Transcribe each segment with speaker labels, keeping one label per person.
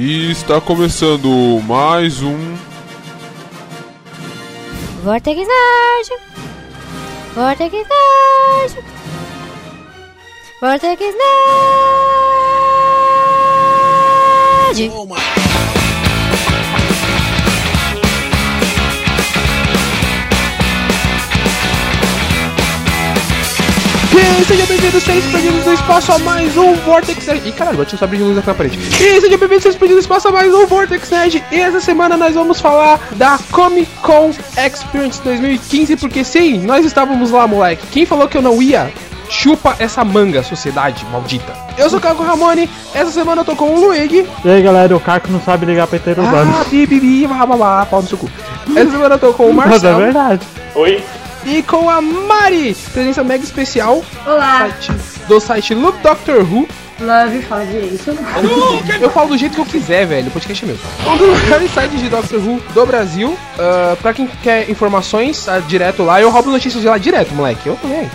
Speaker 1: E está começando mais um.
Speaker 2: Vortex Nerd! Vortex Nerd! Vortex Nerd!
Speaker 3: E seja bem-vindo, seres perdidos no espaço a mais um Vortex Nerd. Ih, caralho, bati um sabre de luz aqui na parede. E seja bem-vindo, seres perdidos no espaço a mais um Vortex Nerd. E essa semana nós vamos falar da Comic Con Experience 2015, porque sim, nós estávamos lá, moleque. Quem falou que eu não ia? Chupa essa manga, sociedade maldita. Eu sou o Caco Ramone, essa semana eu tô com o Luigi.
Speaker 4: E aí galera, o Caco não sabe ligar pra inteiro.
Speaker 3: Ah, bi, bi, bi, blá, blá, blá, pau no seu cu. Essa semana eu tô com o
Speaker 4: Mas é
Speaker 3: Marcelo
Speaker 4: verdade.
Speaker 5: Oi?
Speaker 3: E com a Mari. Presença mega especial
Speaker 6: Olá,
Speaker 3: site- do site Look Doctor Who.
Speaker 6: Love, fala direito.
Speaker 3: Eu falo do jeito que eu quiser, velho. O podcast é meu. Um dos melhores sites de Doctor Who do Brasil. Ah, pra quem quer informações, tá direto lá. Eu roubo notícias de lá direto, moleque. Eu também.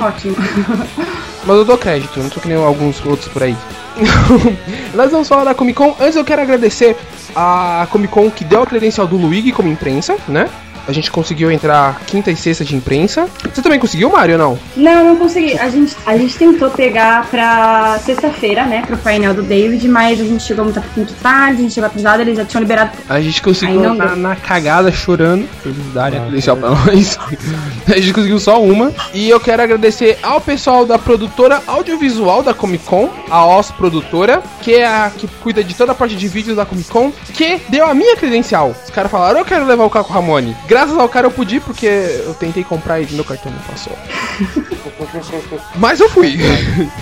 Speaker 6: Ótimo.
Speaker 3: Mas eu dou crédito, não sou que nem alguns outros por aí. Nós vamos falar da Comic Con. Antes eu quero agradecer a Comic Con que deu a credencial do Luigi como imprensa, né? A gente conseguiu entrar quinta e sexta de imprensa. Você também conseguiu, Mário, ou não?
Speaker 6: Não, não consegui. A gente, a gente tentou pegar pra sexta-feira, né, pro painel do David, mas a gente chegou muito, muito tarde, a gente chegou atrasado, eles já tinham liberado.
Speaker 3: A gente conseguiu na, na cagada chorando. Felicidade, a credencial pra nós. a gente conseguiu só uma. E eu quero agradecer ao pessoal da produtora audiovisual da Comic Con, a OS Produtora, que é a que cuida de toda a parte de vídeos da Comic Con, que deu a minha credencial. Os caras falaram, eu quero levar o Caco Ramone. Graças ao cara eu pude, porque eu tentei comprar e meu cartão não passou. Mas eu fui.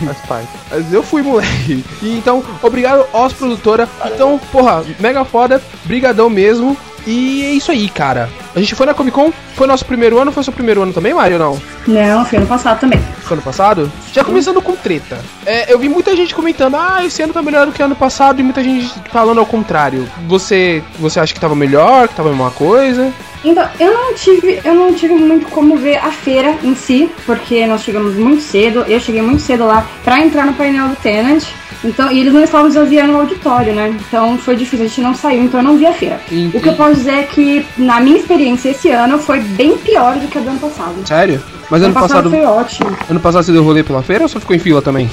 Speaker 4: Faz parte.
Speaker 3: Mas eu fui, moleque. E então, obrigado, Os Produtora. Então, porra, mega foda, brigadão mesmo. E é isso aí, cara. A gente foi na Comic Con, foi nosso primeiro ano, foi seu primeiro ano também, Mario, ou não?
Speaker 6: Não, foi ano passado também.
Speaker 3: Foi ano passado? Já começando com treta. É, eu vi muita gente comentando, ah, esse ano tá melhor do que ano passado, e muita gente falando ao contrário. Você, você acha que tava melhor, que tava a mesma coisa?
Speaker 6: Então, eu não tive, eu não tive muito como ver a feira em si, porque nós chegamos muito cedo, eu cheguei muito cedo lá pra entrar no painel do Tenant. Então, e eles não estavam esvaziando o auditório, né? Então foi difícil, a gente não saiu, então eu não vi a feira.
Speaker 3: Entendi.
Speaker 6: O que eu posso dizer é que, na minha experiência esse ano, foi bem pior do que a do ano passado.
Speaker 3: Sério? Mas ano,
Speaker 6: ano passado
Speaker 3: passado,
Speaker 6: foi ótimo.
Speaker 3: ano passado você deu rolê pela feira ou só ficou em fila também?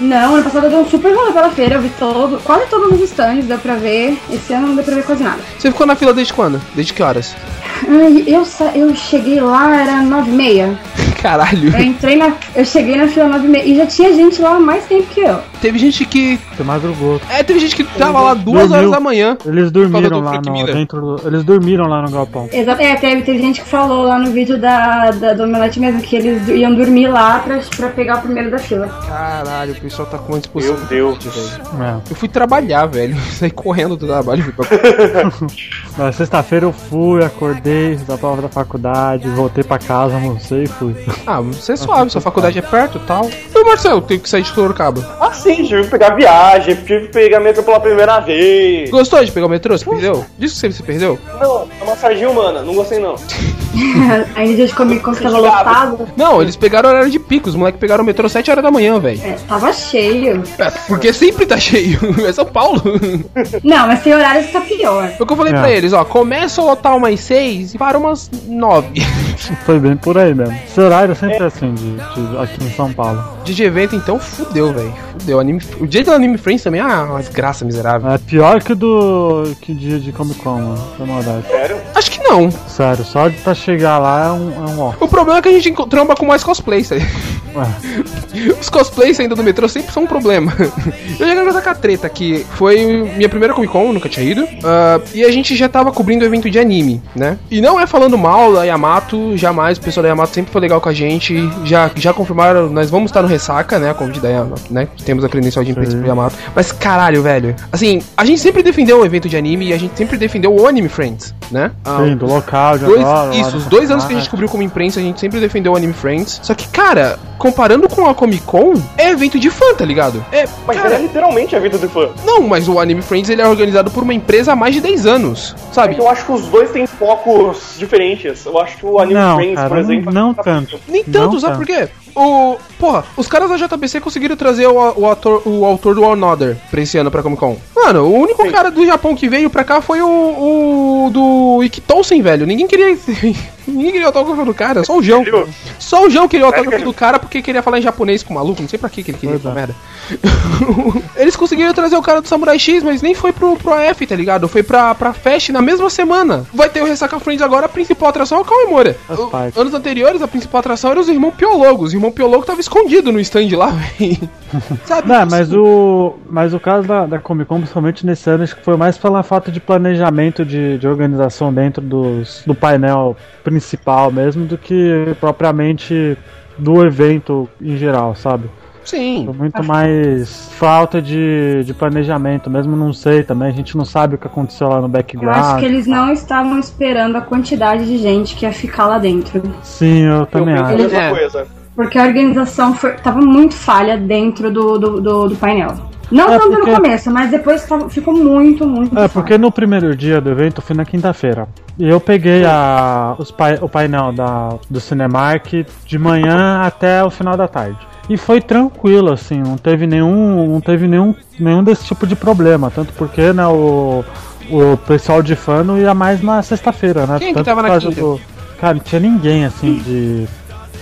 Speaker 6: Não, ano passado eu dei um super rolê pela feira, eu vi todo, quase todos os stands, deu pra ver. Esse ano não deu pra ver quase nada.
Speaker 3: Você ficou na fila desde quando? Desde que horas?
Speaker 6: Ai, eu, eu cheguei lá, era nove e meia.
Speaker 3: Caralho.
Speaker 6: Eu entrei na. Eu cheguei na fila nove e meia. E já tinha gente lá mais tempo que eu.
Speaker 3: Teve gente que.
Speaker 4: Você madrugou.
Speaker 3: É, teve gente que tava lá duas
Speaker 4: Dormiu.
Speaker 3: horas da manhã.
Speaker 4: Eles dormiram
Speaker 3: do
Speaker 4: lá no, dentro do, Eles dormiram lá no galpão.
Speaker 6: Exato, é, teve, teve gente que falou lá no vídeo da, da, do Omelete mesmo que eles iam dormir lá pra, pra pegar o primeiro da fila.
Speaker 3: Caralho, o pessoal tá com uma disposição.
Speaker 5: Meu Deus.
Speaker 4: É.
Speaker 3: Eu fui trabalhar, velho. Saí correndo do trabalho. Pra...
Speaker 4: Na sexta-feira eu fui, acordei, fiz a prova da faculdade, voltei pra casa, almocei e fui.
Speaker 3: Ah, você é suave, sua faculdade é perto e tal. E o Marcelo, tem que sair de Sorocaba.
Speaker 5: Ah, sim, tive que pegar viagem, tive que pegar metrô pela primeira vez.
Speaker 3: Gostou de pegar o metrô? Você perdeu? Disse que você se perdeu?
Speaker 5: Não, é uma sardinha humana, não gostei não.
Speaker 6: Ainda dia de Comic Con que tava
Speaker 5: Obrigado.
Speaker 6: lotado.
Speaker 3: Não, eles pegaram horário de pico. Os moleques pegaram o metrô 7 horas da manhã, velho.
Speaker 6: É, tava cheio.
Speaker 3: É, porque sempre tá cheio. É São Paulo.
Speaker 6: Não, mas tem horários que tá pior.
Speaker 3: Foi o que eu falei
Speaker 4: É.
Speaker 3: pra eles, ó. Começa a lotar umas 6 e para umas 9.
Speaker 4: Foi bem por aí mesmo. Esse horário sempre é assim de, de- aqui em São Paulo.
Speaker 3: Dia de evento, então, fudeu, velho. Fudeu. Anime... O dia do Anime Friends também, ah, uma desgraça miserável.
Speaker 4: É pior que do que dia de Comic Con, mano. Sem maldade.
Speaker 5: Sério?
Speaker 3: Acho que não.
Speaker 4: Sério, só de pra chegar lá é um, é um ó.
Speaker 3: O problema é que a gente tromba com mais cosplays?
Speaker 4: É.
Speaker 3: Os cosplays ainda do metrô sempre são um problema. Eu já quero com a treta que foi minha primeira Comic Con, nunca tinha ido. ah, e a gente já tava cobrindo o evento de anime, né? E não é falando mal da Yamato, jamais. O pessoal da Yamato sempre foi legal com a gente. Já, já confirmaram, nós vamos estar no Ressaca, né? A convite da Yamato, né? Temos a credencial de imprensa pro Yamato. Mas caralho, velho. Assim, a gente sempre defendeu o evento de anime e a gente sempre defendeu o Anime Friends, né? Ah,
Speaker 4: Sim, do local, de
Speaker 3: Dois,
Speaker 4: agora.
Speaker 3: isso, os dois anos que a gente cobriu como imprensa, a gente sempre defendeu o Anime Friends. Só que, cara, comparando com a Comic Con, é evento de fã, tá ligado? É,
Speaker 5: Mas
Speaker 3: cara,
Speaker 5: é literalmente a vida do fã.
Speaker 3: não, mas o Anime Friends ele é organizado por uma empresa há mais de 10 anos,
Speaker 5: É
Speaker 3: sabe?
Speaker 5: que eu acho que os dois têm focos diferentes. Eu acho que o Anime
Speaker 4: Não,
Speaker 5: Friends,
Speaker 4: cara,
Speaker 5: por exemplo.
Speaker 4: não
Speaker 5: tá-
Speaker 4: tanto.
Speaker 3: Nem tanto,
Speaker 4: Não
Speaker 3: sabe
Speaker 4: tanto.
Speaker 3: por quê? O. Porra, os caras da JBC conseguiram trazer o, o, ator, o autor do Another pra esse ano pra Comic Con. Mano, o único cara do Japão que veio pra cá foi o, o do Ikitosen, velho. Ninguém queria. Ninguém queria o autógrafo do cara, só o João. Só o João queria o autógrafo
Speaker 5: cara?
Speaker 3: do cara porque queria falar em japonês com o maluco. Não sei pra que que ele queria essa merda. Eles conseguiram trazer o cara do Samurai X, mas nem foi pro, pro AF, tá ligado? Foi pra, pra Fest na mesma semana. Vai ter o Ressaca Friends agora, a principal atração é o Kawemura. Anos anteriores, a principal atração era os irmãos Piologos. Os irmãos Piologo tava escondido no stand lá, velho. Sabe?
Speaker 4: Não, mas o, mas o caso da, da Comic Con, principalmente nesse ano, acho que foi mais pela falta de planejamento de, de organização dentro dos, do painel principal mesmo, do que propriamente do evento em geral, sabe?
Speaker 3: Sim.
Speaker 4: Foi muito mais falta de, de planejamento, mesmo não sei também, a gente não sabe o que aconteceu lá no
Speaker 6: Eu
Speaker 4: background.
Speaker 6: acho que eles não estavam esperando a quantidade de gente que ia ficar lá dentro.
Speaker 4: Sim, eu
Speaker 5: Eu
Speaker 4: também
Speaker 5: a
Speaker 4: acho.
Speaker 5: mesma
Speaker 3: É.
Speaker 6: Porque a organização foi, tava muito falha dentro do, do, do, do painel. Não
Speaker 4: É,
Speaker 6: tanto
Speaker 4: porque-
Speaker 6: no começo, mas depois tava- ficou muito, muito
Speaker 4: É,
Speaker 6: falha.
Speaker 4: porque no primeiro dia do evento eu fui na quinta-feira. E eu peguei a, os o painel da, do Cinemark de manhã até o final da tarde. E foi tranquilo, assim, não teve nenhum. Não teve nenhum, nenhum desse tipo de problema. Tanto porque, né, o, o pessoal de fã não ia mais na sexta-feira, né?
Speaker 3: Quem que
Speaker 4: Tanto
Speaker 3: tava
Speaker 4: por
Speaker 3: na quinta?
Speaker 4: do- Cara, não tinha ninguém assim de.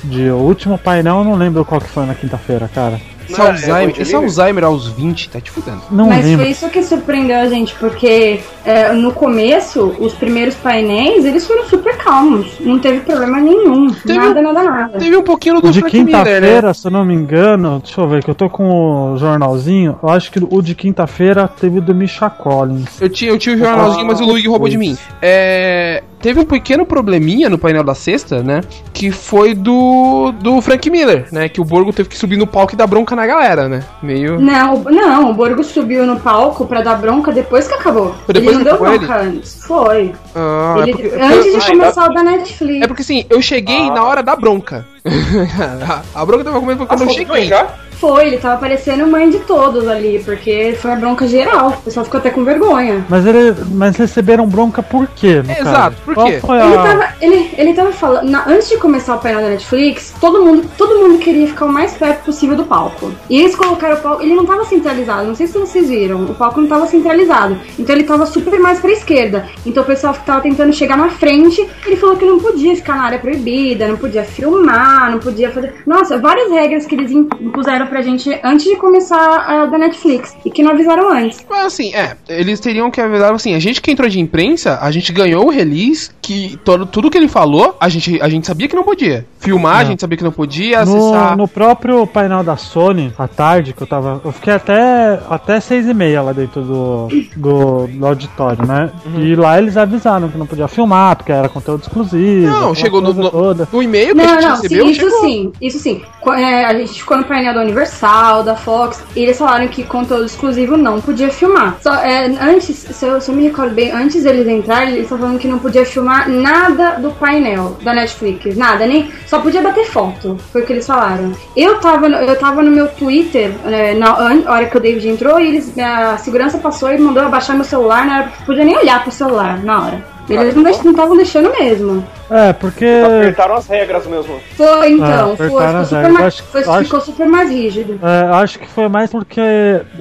Speaker 4: De o último painel, eu não lembro qual que foi na quinta-feira, cara.
Speaker 3: Esse
Speaker 5: Não, é
Speaker 3: Alzheimer,
Speaker 5: Point
Speaker 3: esse? Alzheimer aos 20, tá te fudendo.
Speaker 4: Não
Speaker 6: Mas
Speaker 4: lembro.
Speaker 6: foi isso que surpreendeu a gente, porque é, no começo, os primeiros painéis, eles foram super calmos. Não teve problema nenhum.
Speaker 3: Teve
Speaker 6: nada,
Speaker 3: um-
Speaker 6: nada, nada.
Speaker 3: Teve um pouquinho do
Speaker 4: O de
Speaker 3: né?
Speaker 4: quinta-feira, se eu não me engano, deixa eu ver que eu tô com o jornalzinho. Eu acho que o de quinta-feira teve o do Misha Collins.
Speaker 3: Eu tinha, eu tinha o jornalzinho, mas o Luigi roubou de mim. É, teve um pequeno probleminha no painel da sexta, né? Que foi do, do Frank Miller, né? Que o Borgo teve que subir no palco e dar bronca na galera, né? Meio.
Speaker 6: Não, o- não, o Borgo subiu no palco pra dar bronca depois que acabou.
Speaker 3: Foi depois
Speaker 6: ele não deu bronca antes. Foi.
Speaker 3: Ah, é
Speaker 6: Ele-
Speaker 3: porque,
Speaker 6: antes
Speaker 3: eu-
Speaker 6: de começar o da Netflix.
Speaker 3: é porque assim, eu cheguei na hora da bronca. a bronca tava comendo quando
Speaker 5: Ah,
Speaker 3: eu cheguei.
Speaker 5: já?
Speaker 6: Foi, ele tava parecendo mãe de todos ali, porque foi a bronca geral. O pessoal ficou até com vergonha.
Speaker 4: Mas, ele, mas receberam bronca por quê? no
Speaker 3: Exato, por quê?
Speaker 4: Foi
Speaker 6: Ele
Speaker 4: a...
Speaker 6: tava, ele, ele tava falando. na- antes de começar o painel da Netflix, todo mundo, todo mundo queria ficar o mais perto possível do palco. E eles colocaram o palco. Ele não tava centralizado, não sei se vocês viram. O palco não tava centralizado. Então ele tava super mais pra esquerda. Então o pessoal que tava tentando chegar na frente, ele falou que não podia ficar na área proibida, não podia filmar, não podia fazer. Nossa, várias regras que eles impuseram pra gente antes de começar a da Netflix. E que não avisaram antes.
Speaker 3: Mas assim, é, eles teriam que avisar assim, a gente que entrou de imprensa, a gente ganhou o release que todo, tudo que ele falou, a gente, a gente sabia que não podia. Filmar, a
Speaker 4: Não.
Speaker 3: gente sabia que não podia, acessar.
Speaker 4: No, no próprio painel da Sony, à tarde, que eu tava. Eu fiquei até, até seis e meia lá dentro do, do, do auditório, né?
Speaker 3: Uhum.
Speaker 4: E lá eles avisaram que não podia filmar, porque era conteúdo exclusivo.
Speaker 3: Não, chegou no, no, no e-mail que a
Speaker 6: Não,
Speaker 3: gente
Speaker 6: não, sim,
Speaker 3: recebeu,
Speaker 6: isso
Speaker 3: chegou.
Speaker 6: sim, isso sim. É, a gente ficou no painel da Universal, da Fox, e eles falaram que conteúdo exclusivo não podia filmar. Só, é, antes, se eu, se eu me recordo bem, antes deles entrarem, eles estavam falando que não podia filmar nada do painel da Netflix, nada, nem só podia bater foto, foi o que eles falaram. Eu tava, no- eu tava no meu Twitter é, na hora que o David entrou e eles, a segurança passou e mandou abaixar meu celular, hora, podia nem olhar pro celular na hora. Eles não não estavam deixando mesmo.
Speaker 4: É, porque.
Speaker 5: Apertaram as regras mesmo.
Speaker 6: Foi, então,
Speaker 4: Ah,
Speaker 6: foi, ficou
Speaker 4: as
Speaker 6: super, mais,
Speaker 4: Acho-
Speaker 6: foi-
Speaker 4: acho-
Speaker 6: ficou super mais rígido.
Speaker 4: É, acho que foi mais porque.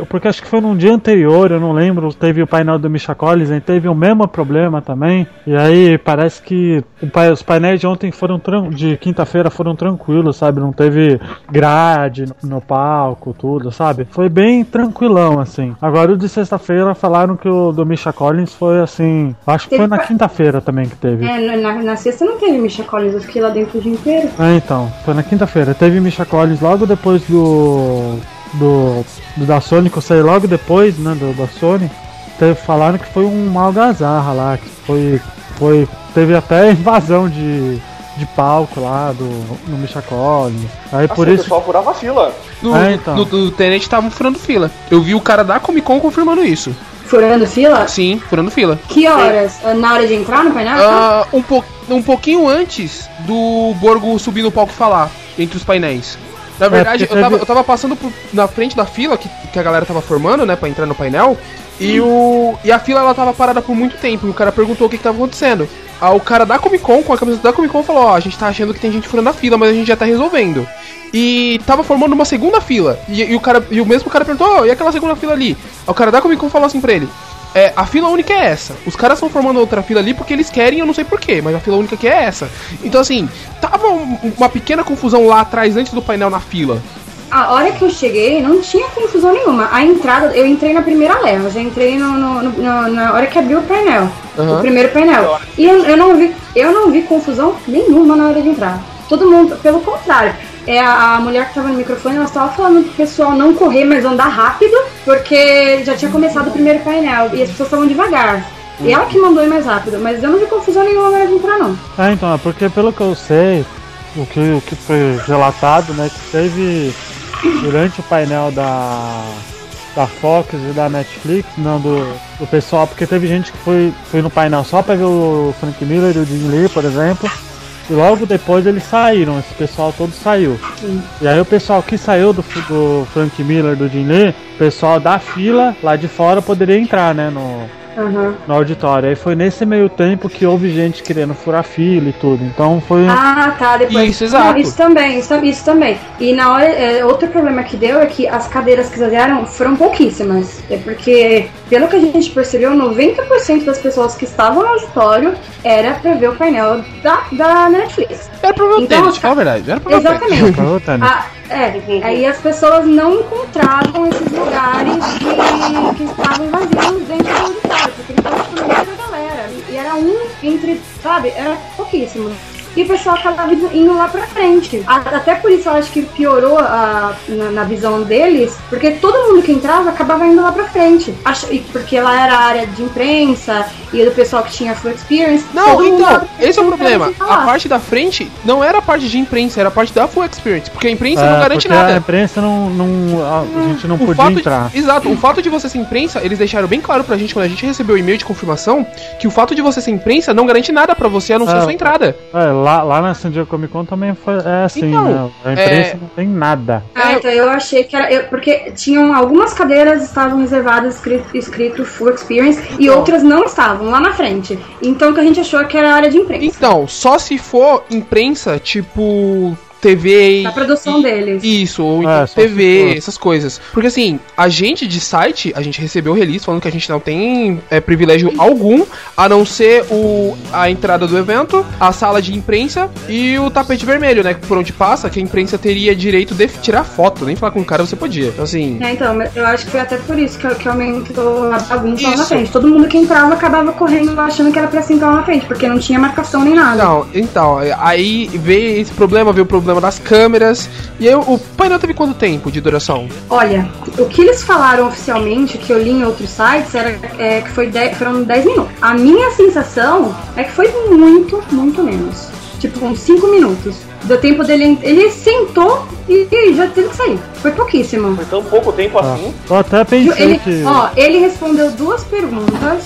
Speaker 4: Porque acho que foi num dia anterior, eu não lembro. Teve o painel do Misha Collins, teve o mesmo problema também. E aí parece que os painéis de ontem foram de quinta-feira foram tranquilos, sabe? Não teve grade no, no palco, tudo, sabe? Foi bem tranquilão, assim. Agora o de sexta-feira falaram que o do Misha Collins foi assim. Acho que foi na quinta-feira também que teve.
Speaker 6: É, na, na sexta não teve Misha Collins, eu fiquei lá dentro o dia inteiro.
Speaker 4: É, então, foi na quinta-feira. Teve Misha Collins logo depois do, do. do da Sony, que eu saí logo depois, né? Do, da Sony. Teve, falaram que foi um algazarra lá, que foi. foi teve até invasão de, de palco lá do, no Misha Collins. Aí por
Speaker 5: assim, o
Speaker 4: isso.
Speaker 5: pessoal furava fila.
Speaker 3: No,
Speaker 4: É, então.
Speaker 3: no, no Tenet estavam furando fila. Eu vi o cara da Comic Con confirmando isso.
Speaker 6: Furando fila?
Speaker 3: Sim, furando fila.
Speaker 6: Que horas? Ah, Na hora de entrar no painel?
Speaker 3: Ah, um, po um pouquinho antes do Borgo subir no palco e falar, entre os painéis. Na verdade,
Speaker 4: porque
Speaker 3: eu, tava, eu tava passando por- na frente da fila que, que a galera tava formando, né, pra entrar no painel. E, o, e a fila ela tava parada por muito tempo. E o cara perguntou o que, que tava acontecendo. Ah, o cara da Comic Con, com a camiseta da Comic Con, falou: Ó, a gente tá achando que tem gente furando a fila, mas a gente já tá resolvendo. E tava formando uma segunda fila. E, e o cara e o mesmo cara perguntou: oh, e aquela segunda fila ali? O cara da Comic Con falou assim pra ele: é, a fila única é essa. Os caras estão formando outra fila ali porque eles querem, eu não sei porquê, mas a fila única que é essa. Então, assim, tava um- uma pequena confusão lá atrás, antes do painel na fila.
Speaker 6: A hora que eu cheguei, não tinha confusão nenhuma. A entrada, eu entrei na primeira leva, já entrei no, no- no- na- hora que abriu o painel.
Speaker 3: Aham.
Speaker 6: O primeiro painel. E eu, eu não vi, eu não vi confusão nenhuma na hora de entrar. Todo mundo, pelo contrário. É a, a mulher que tava no microfone, ela estava falando pro pessoal não correr, mas andar rápido, porque já tinha começado o primeiro painel e as pessoas estavam devagar. E ela que mandou ir mais rápido, mas eu não vi confusão nenhuma na hora de entrar, não.
Speaker 4: É, então, é porque pelo que eu sei, o que, o que foi relatado, né, que teve durante o painel da, da Fox e da Netflix, não, do, do pessoal, porque teve gente que foi, foi no painel só pra ver o Frank Miller e o Jim Lee, por exemplo, e logo depois eles saíram, esse pessoal todo saiu. E aí o pessoal que saiu do, do Frank Miller, do Jim Lee, o pessoal da fila lá de fora poderia entrar, né, no,
Speaker 6: Aham.
Speaker 4: no auditório. Aí foi nesse meio tempo que houve gente querendo furar fila e tudo. Então foi.
Speaker 6: Ah, tá, depois.
Speaker 3: Isso, exato.
Speaker 6: Não, isso também, isso, isso também. E na hora, é, outro problema que deu é que as cadeiras que usaram foram pouquíssimas. É porque, pelo que a gente percebeu, 90% das pessoas que estavam no auditório era pra ver o painel da, da Netflix.
Speaker 3: Era pra ver o
Speaker 6: Então,
Speaker 3: tênis, fala a verdade. Era pra ver o tênis.
Speaker 6: Exatamente.
Speaker 4: Foi o tênis.
Speaker 6: Ah, é, aí as pessoas não encontravam esses lugares que, que estavam vazios dentro do auditório, porque ele estava com muita galera. E era um entre, sabe, era pouquíssimo. E o pessoal acabava indo- lá pra frente. Até por isso eu acho que piorou a- na, na visão deles, porque todo mundo que entrava acabava indo lá pra frente. Acho, e porque lá era a área de imprensa e do pessoal que tinha full experience.
Speaker 3: Não, então, esse é o
Speaker 6: não
Speaker 3: problema. A parte da frente não era a parte de imprensa, era a parte da full experience. Porque a imprensa não
Speaker 4: É,
Speaker 3: garante
Speaker 4: porque A
Speaker 3: nada.
Speaker 4: imprensa não. não a, a gente não
Speaker 3: O
Speaker 4: podia
Speaker 3: fato
Speaker 4: entrar.
Speaker 3: De, exato, o fato de você ser imprensa, eles deixaram bem claro pra gente quando a gente recebeu o e-mail de confirmação que o fato de você ser imprensa não garante nada pra você a não ser a sua entrada.
Speaker 4: É, lá, lá na San Diego Comic Con também foi, é assim,
Speaker 3: Então,
Speaker 4: né? A imprensa
Speaker 3: é-
Speaker 4: não tem nada.
Speaker 6: Ah, então eu achei que era. eu- porque tinham algumas cadeiras estavam reservadas escrito, escrito Full Experience e
Speaker 3: Então.
Speaker 6: outras não estavam lá na frente. Então que a gente achou que era a área de imprensa.
Speaker 3: Então, só se for imprensa, tipo TV e.
Speaker 6: Na produção
Speaker 3: e-
Speaker 6: deles.
Speaker 3: Isso, ou
Speaker 4: É,
Speaker 3: então
Speaker 4: só
Speaker 3: TV, essas coisas. Porque assim, a gente de site, a gente recebeu o release falando que a gente não tem é, privilégio algum, a não ser o, a entrada do evento, a sala de imprensa e o tapete vermelho, né? Por onde passa, que a imprensa teria direito de tirar foto, nem falar com o cara você podia. Então assim.
Speaker 6: É, então, eu acho que foi até por isso que, que aumentou a bagunça lá na frente. Todo mundo que entrava acabava correndo achando que era pra sentar lá na frente, porque não tinha marcação nem nada.
Speaker 3: Não, então, aí veio esse problema, veio o problema das câmeras. E aí o painel teve quanto tempo de duração?
Speaker 6: Olha, o que eles falaram oficialmente, que eu li em outros sites, era é, que foi 10 foram 10 minutos. A minha sensação é que foi muito, muito menos. Tipo, uns 5 minutos. Deu tempo dele. Ele sentou e, e já teve que sair. Foi pouquíssimo.
Speaker 5: Foi tão pouco tempo
Speaker 4: Ah,
Speaker 5: assim.
Speaker 4: Eu até pensei
Speaker 6: Ele,
Speaker 4: que.
Speaker 6: ó, ele respondeu duas perguntas.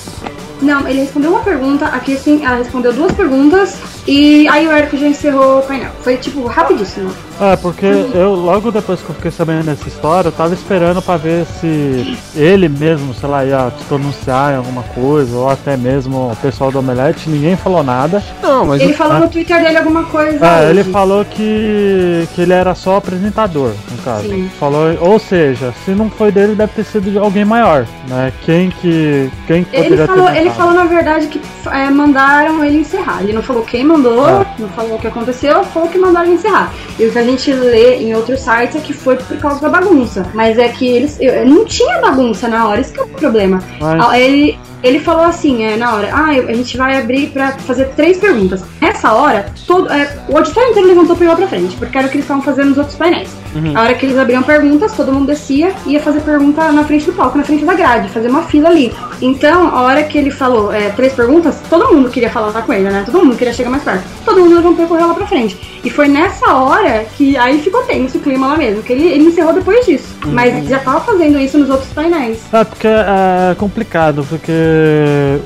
Speaker 6: Não, ele respondeu uma pergunta, aqui sim, ela respondeu duas perguntas e aí o Eric já encerrou o painel. Foi tipo rapidíssimo.
Speaker 4: É, porque eu, logo depois que eu fiquei sabendo dessa história, eu tava esperando pra ver se ele mesmo, sei lá, ia se pronunciar em alguma coisa, ou até mesmo o pessoal do Omelete, ninguém falou nada.
Speaker 3: Não, mas
Speaker 6: Ele
Speaker 3: o-
Speaker 6: falou no Twitter dele alguma coisa.
Speaker 4: É, ele falou que, que ele era só apresentador, no caso.
Speaker 6: Sim.
Speaker 4: Falou, ou seja, se não foi dele, deve ter sido de alguém maior, né? Quem que. Quem que
Speaker 6: Ele falou,
Speaker 4: ter
Speaker 6: ele falou na verdade que é, mandaram ele encerrar. Ele não falou quem mandou,
Speaker 4: É.
Speaker 6: não falou o que aconteceu, falou que mandaram ele encerrar. E o que a gente lê em outros sites é que foi por causa da bagunça. Mas é que eles. eu- não tinha bagunça na hora, isso que é o problema.
Speaker 4: Mas-
Speaker 6: Ah, Ele, ele falou assim, é, na hora, ah, a gente vai abrir pra fazer três perguntas. Nessa hora, todo, é, o auditório inteiro levantou pra ir lá pra frente, porque era o que eles estavam fazendo nos outros painéis. A hora que eles abriam perguntas, todo mundo descia e ia fazer pergunta na frente do palco, na frente da grade, fazer uma fila ali. Então, a hora que ele falou é, três perguntas, todo mundo queria falar com ele, né? Todo mundo queria chegar mais perto. Todo mundo levantou e correu lá pra frente. E foi nessa hora que aí ficou tenso o clima lá mesmo, que ele, ele encerrou depois disso. Mas já tava fazendo isso nos outros painéis.
Speaker 4: É, porque é complicado, porque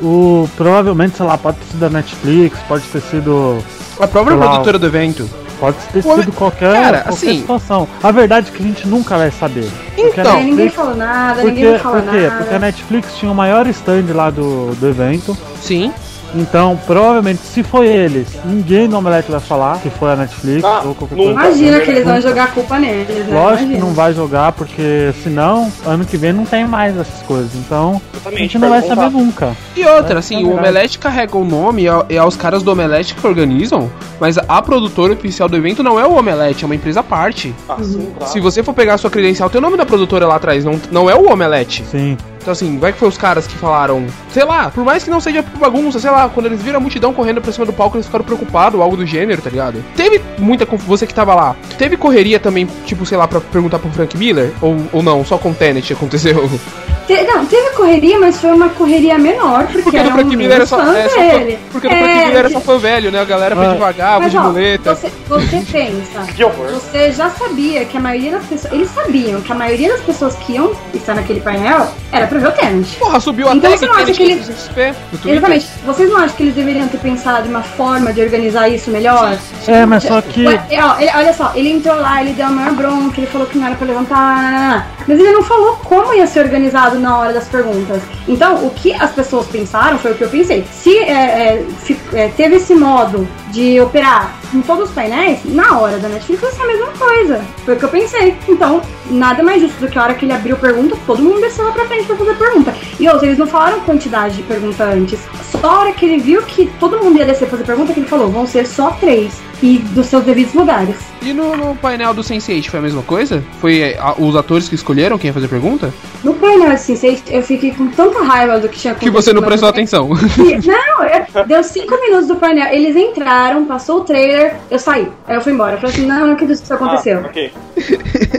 Speaker 4: o. Provavelmente, sei lá, pode ter sido a Netflix, pode ter sido.
Speaker 3: a própria
Speaker 4: lá,
Speaker 3: produtora do evento.
Speaker 4: Pode ter sido qualquer,
Speaker 3: cara,
Speaker 4: qualquer
Speaker 3: assim-
Speaker 4: situação. A verdade é que a gente nunca vai saber.
Speaker 3: Então,
Speaker 6: É, ninguém
Speaker 4: Netflix-
Speaker 6: falou nada,
Speaker 4: Porque,
Speaker 6: ninguém falar
Speaker 4: por quê?
Speaker 6: nada.
Speaker 4: Porque a Netflix tinha o maior stand lá do, do evento.
Speaker 3: Sim.
Speaker 4: Então, provavelmente, se foi eles, ninguém no Omelete vai falar que foi a Netflix
Speaker 5: Ah,
Speaker 4: ou qualquer coisa.
Speaker 6: Imagina que eles vão jogar a culpa neles, né?
Speaker 4: Lógico que
Speaker 6: Imagina.
Speaker 4: não vai jogar, porque senão, ano que vem não tem mais essas coisas. Então, a gente não vai
Speaker 5: pergunta-
Speaker 4: saber nunca.
Speaker 3: E outra,
Speaker 4: É,
Speaker 3: assim,
Speaker 4: é
Speaker 3: o. Omelete carrega o nome, é, é aos caras do Omelete que organizam, mas a produtora oficial do evento não é o Omelete, é uma empresa à parte.
Speaker 5: Ah, sim, claro.
Speaker 3: Se você for pegar a sua credencial, tem o nome da produtora lá atrás, não, não é o Omelete.
Speaker 4: Sim.
Speaker 3: Então assim, vai que foi os caras que falaram, sei lá, por mais que não seja bagunça, sei lá, quando eles viram a multidão correndo pra cima do palco, eles ficaram preocupados, algo do gênero, tá ligado? Teve muita conf- você que tava lá, teve correria também, tipo, sei lá, pra perguntar pro Frank Miller? Ou, ou não, só com o Tenet aconteceu?
Speaker 6: Te- não, teve correria, mas foi uma correria menor, porque,
Speaker 3: Porque
Speaker 6: era um
Speaker 3: era só,
Speaker 6: fã
Speaker 3: é, só fã-
Speaker 6: dele.
Speaker 3: porque do
Speaker 6: É,
Speaker 3: Frank Miller era só fã velho, né? A galera foi
Speaker 4: Ah.
Speaker 3: devagar, foi de
Speaker 6: ó,
Speaker 3: muleta.
Speaker 6: você, você pensa,
Speaker 5: Que horror.
Speaker 6: você já sabia que a maioria das pessoas. Eles sabiam que a maioria das pessoas que iam estar naquele painel era pra ver o Tenet.
Speaker 3: Porra, subiu
Speaker 6: Então
Speaker 3: até
Speaker 6: você não acha que ele-
Speaker 3: XP no Twitter.
Speaker 6: Exatamente. Vocês não acham que eles deveriam ter pensado em uma forma de organizar isso melhor?
Speaker 4: É, mas só que.
Speaker 6: Ué, é, ó, ele- olha só, ele entrou lá, ele deu a maior bronca, ele falou que não era pra levantar, mas ele não falou como ia ser organizado na hora das perguntas. Então, o que as pessoas pensaram foi o que eu pensei. Se é, é, é, teve esse modo de operar em todos os painéis, na hora da Netflix vai ser a mesma coisa. Foi o que eu pensei. Então, nada mais justo do que a hora que ele abriu pergunta, todo mundo desceu lá pra frente pra fazer pergunta. E outra, eles não falaram quantidade de pergunta antes. Só a hora que ele viu que todo mundo ia descer pra fazer pergunta, que ele falou, vão ser só três. E dos seus devidos lugares.
Speaker 3: E no, no painel do Sense8 foi a mesma coisa? Foi a- os atores que escolheram quem ia fazer pergunta?
Speaker 6: No painel assim, cês- eu fiquei com tanta raiva do que tinha
Speaker 3: Que você não prestou
Speaker 6: acontecido.
Speaker 3: atenção.
Speaker 6: E- Não, eu- deu cinco minutos do painel. Eles entraram, passou o trailer, eu saí. Aí eu fui embora. Eu falei assim, não, não acredito que isso aconteceu.
Speaker 5: Ah, ok.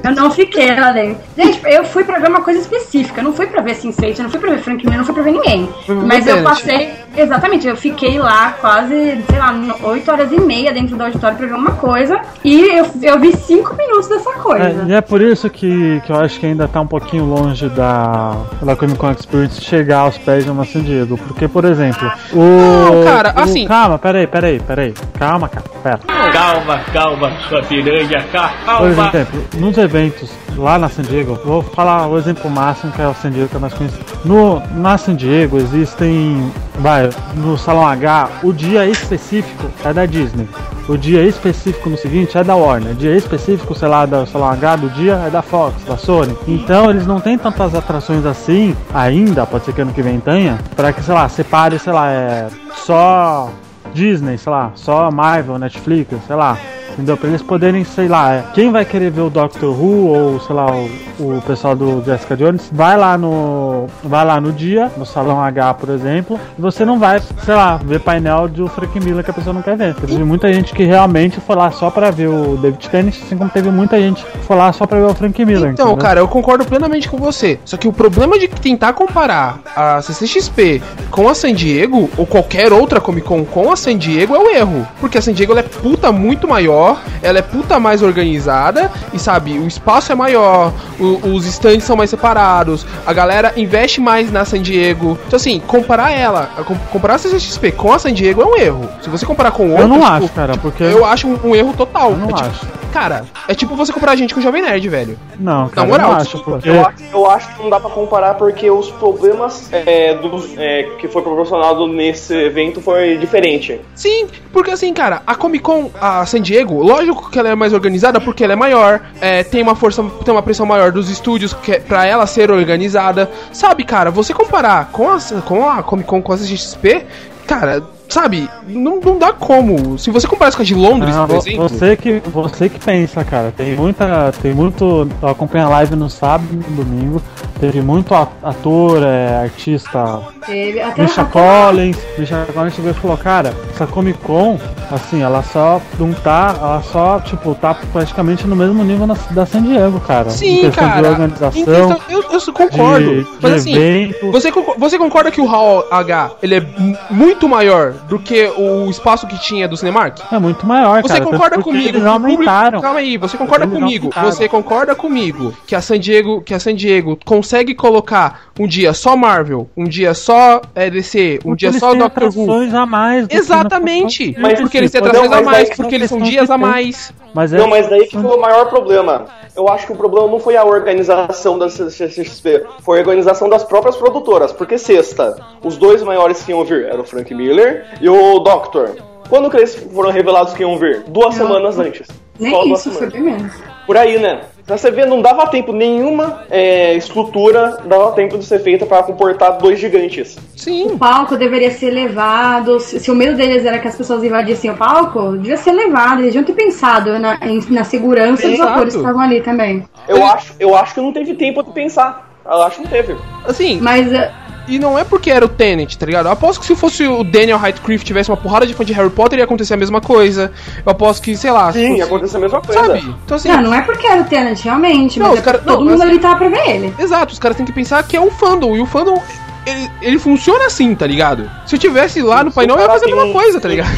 Speaker 6: Eu não fiquei lá dentro. Gente, eu fui pra ver uma coisa específica. Não fui pra ver Sense8, eu não fui pra ver Frank Miller, não fui pra ver ninguém. Mas eu
Speaker 3: Tenet.
Speaker 6: passei, exatamente, eu fiquei lá quase, sei lá, 8 horas e meia dentro do auditório pra ver uma coisa. E eu, eu vi cinco minutos dessa coisa.
Speaker 4: É, e é por isso que, que eu acho que ainda tá um pouquinho longe da, da Comic Con Experience chegar aos pés de uma San Diego. Porque, por exemplo, o.
Speaker 3: Não, cara,
Speaker 4: o-
Speaker 3: assim-
Speaker 4: Calma, peraí, peraí, peraí. Calma, cara, pera.
Speaker 7: Calma, calma, sua piranha,
Speaker 4: Por
Speaker 7: calma.
Speaker 4: exemplo, nos eventos lá na San Diego, vou falar o exemplo máximo que é o San Diego que é mais conhecido. No, na San Diego existem, vai, no Salão H, o dia específico é da Disney. O dia específico no seguinte é da Warner. O dia específico, sei lá, do Salão H do dia é da Fox, da Sony. Então eles não têm tantas atrações assim ainda, pode ser que ano que vem tenha, para que, sei lá, separe, sei lá, é só Disney, sei lá, só Marvel, Netflix, sei lá. Entendeu? Pra eles poderem, sei lá, é, quem vai querer ver o Doctor Who ou, sei lá, o, o pessoal do Jessica Jones, vai lá no. Vai lá no dia, no Salão H, por exemplo, e você não vai, sei lá, ver painel do Frank Miller que a pessoa não quer ver. Teve muita gente que realmente foi lá só pra ver o David Tennant, assim como teve muita gente que foi lá só pra ver o Frank Miller.
Speaker 3: Então,
Speaker 4: entendeu?
Speaker 3: cara, eu concordo plenamente com você. Só que o problema de tentar comparar a CCXP com a San Diego, ou qualquer outra Comic Con com a San Diego, é o erro. Porque a San Diego é puta muito maior, ela é puta mais organizada, e sabe, o espaço é maior, o- os stands são mais separados, a galera investe mais na San Diego. Então, assim, comparar ela, a comparar a CCXP com a San Diego é um erro. Se você comparar com outra,
Speaker 4: Eu não
Speaker 3: tipo,
Speaker 4: acho, cara, porque.
Speaker 3: eu acho um, um erro total.
Speaker 4: Eu não
Speaker 3: É tipo-
Speaker 4: acho.
Speaker 3: Cara, é tipo você comparar a gente com o Jovem Nerd, velho.
Speaker 4: Não, cara,
Speaker 3: moral,
Speaker 4: eu não acho, porque.
Speaker 5: Eu acho, eu acho que não dá pra comparar porque os problemas é, dos, é, que foi proporcionado nesse evento foi diferente.
Speaker 3: Sim, porque assim, cara, a Comic Con, a San Diego, lógico que ela é mais organizada porque ela é maior, é, tem uma força, tem uma pressão maior dos estúdios que, é pra ela ser organizada. Sabe, cara, você comparar com a, com a Comic Con com a CXP, cara, sabe, não, não dá como. Se você comparar com a de Londres,
Speaker 4: Não,
Speaker 3: por exemplo.
Speaker 4: você que você que pensa, cara. Tem muita, tem muito. Eu acompanho a live no sábado e no domingo. Teve muito ator, é, artista,
Speaker 6: Teve até
Speaker 4: Misha Collins. Misha Collins chegou e falou, cara, essa Comic Con, assim, ela só não tá, ela só tipo tá praticamente no mesmo nível na- da San Diego, cara. em
Speaker 3: Sim, cara.
Speaker 4: de organização.
Speaker 3: questão- eu, eu concordo.
Speaker 4: de-
Speaker 3: mas
Speaker 4: de
Speaker 3: assim,
Speaker 4: evento.
Speaker 3: Você, você concorda que o Hall H ele é mu- muito maior do que o espaço que tinha do Cinemark?
Speaker 4: É muito maior,
Speaker 3: Você
Speaker 4: cara.
Speaker 3: concorda
Speaker 4: porque
Speaker 3: comigo?
Speaker 4: Eles
Speaker 3: que o público-
Speaker 4: aumentaram.
Speaker 3: Calma aí, você concorda
Speaker 4: Eles
Speaker 3: comigo? Você concorda comigo que a San Diego, que a San Diego cons- consegue colocar um dia só Marvel, um dia só é, DC, um
Speaker 4: Porque
Speaker 3: dia só Doctor Who.
Speaker 4: atrações a mais.
Speaker 3: Exatamente, mas porque eles têm
Speaker 4: Pode-
Speaker 3: atrações
Speaker 5: não,
Speaker 3: a
Speaker 5: mas
Speaker 3: mais, porque eles são dias a mais.
Speaker 4: Mas é,
Speaker 5: Não, mas daí que foi o maior problema. Eu acho que o problema não foi a organização da CCXP, foi a organização das próprias produtoras. Porque sexta, os dois maiores que iam vir eram o Frank Miller e o Doctor. Quando que eles foram revelados que iam vir? Duas semanas antes.
Speaker 6: Nem isso, foi bem menos.
Speaker 5: Por aí, né? Pra você ver, não dava tempo, nenhuma é, estrutura dava tempo de ser feita pra comportar dois gigantes.
Speaker 3: Sim.
Speaker 6: O palco deveria ser levado. Se, se o medo deles era que as pessoas invadissem o palco, devia ser levado. Eles deviam ter pensado na, em- na segurança dos
Speaker 3: Exato.
Speaker 6: atores que estavam ali também.
Speaker 5: Eu acho, eu acho que não teve tempo de pensar. Eu acho que não teve.
Speaker 3: Assim,
Speaker 6: Mas eh,
Speaker 3: e não é porque era o Tenet, tá ligado? Eu aposto que se fosse o Daniel Radcliffe tivesse uma porrada de fã de Harry Potter, ia acontecer a mesma coisa. Eu aposto que, sei lá. se
Speaker 5: Sim,
Speaker 3: fosse-
Speaker 5: aconteceu a mesma coisa.
Speaker 3: Sabe? Então assim.
Speaker 6: não, não é porque era o Tenant, realmente.
Speaker 3: Não,
Speaker 6: é
Speaker 3: cara-
Speaker 6: todo
Speaker 3: não,
Speaker 6: mundo
Speaker 3: mas-
Speaker 6: ali tava pra ver ele.
Speaker 3: Exato, os caras têm que pensar que é um fandom, e o fandom, ele, ele funciona assim, tá ligado? Se eu tivesse lá no painel, eu ia fazer a mesma
Speaker 5: um-
Speaker 3: coisa, tá ligado?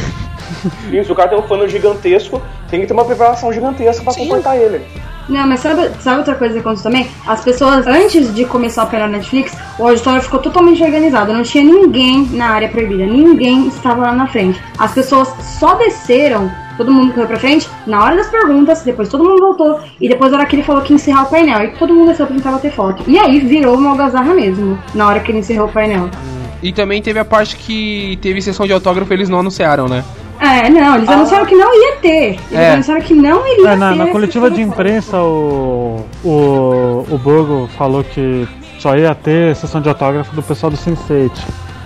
Speaker 5: Isso, o cara tem um fã gigantesco, tem que ter uma preparação gigantesca pra
Speaker 3: Sim.
Speaker 5: comportar ele.
Speaker 6: Não, mas sabe, sabe outra coisa que aconteceu também? As pessoas, antes de começar a operar Netflix, o auditório ficou totalmente organizado. Não tinha ninguém na área proibida. Ninguém estava lá na frente. As pessoas só desceram, todo mundo correu pra frente, na hora das perguntas, depois todo mundo voltou, e depois na hora que ele falou que encerrar o painel. E todo mundo desceu pra tentar bater foto. E aí virou uma algazarra mesmo, na hora que ele encerrou o painel.
Speaker 3: E também teve a parte que teve sessão de autógrafo eles não anunciaram, né?
Speaker 6: É, não, eles anunciaram que não ia ter. Eles
Speaker 3: É.
Speaker 6: anunciaram que não iria
Speaker 4: É, na,
Speaker 6: ter.
Speaker 4: na coletiva de imprensa, o, o, o Burgo falou que só ia ter sessão de autógrafo do pessoal do Sense8.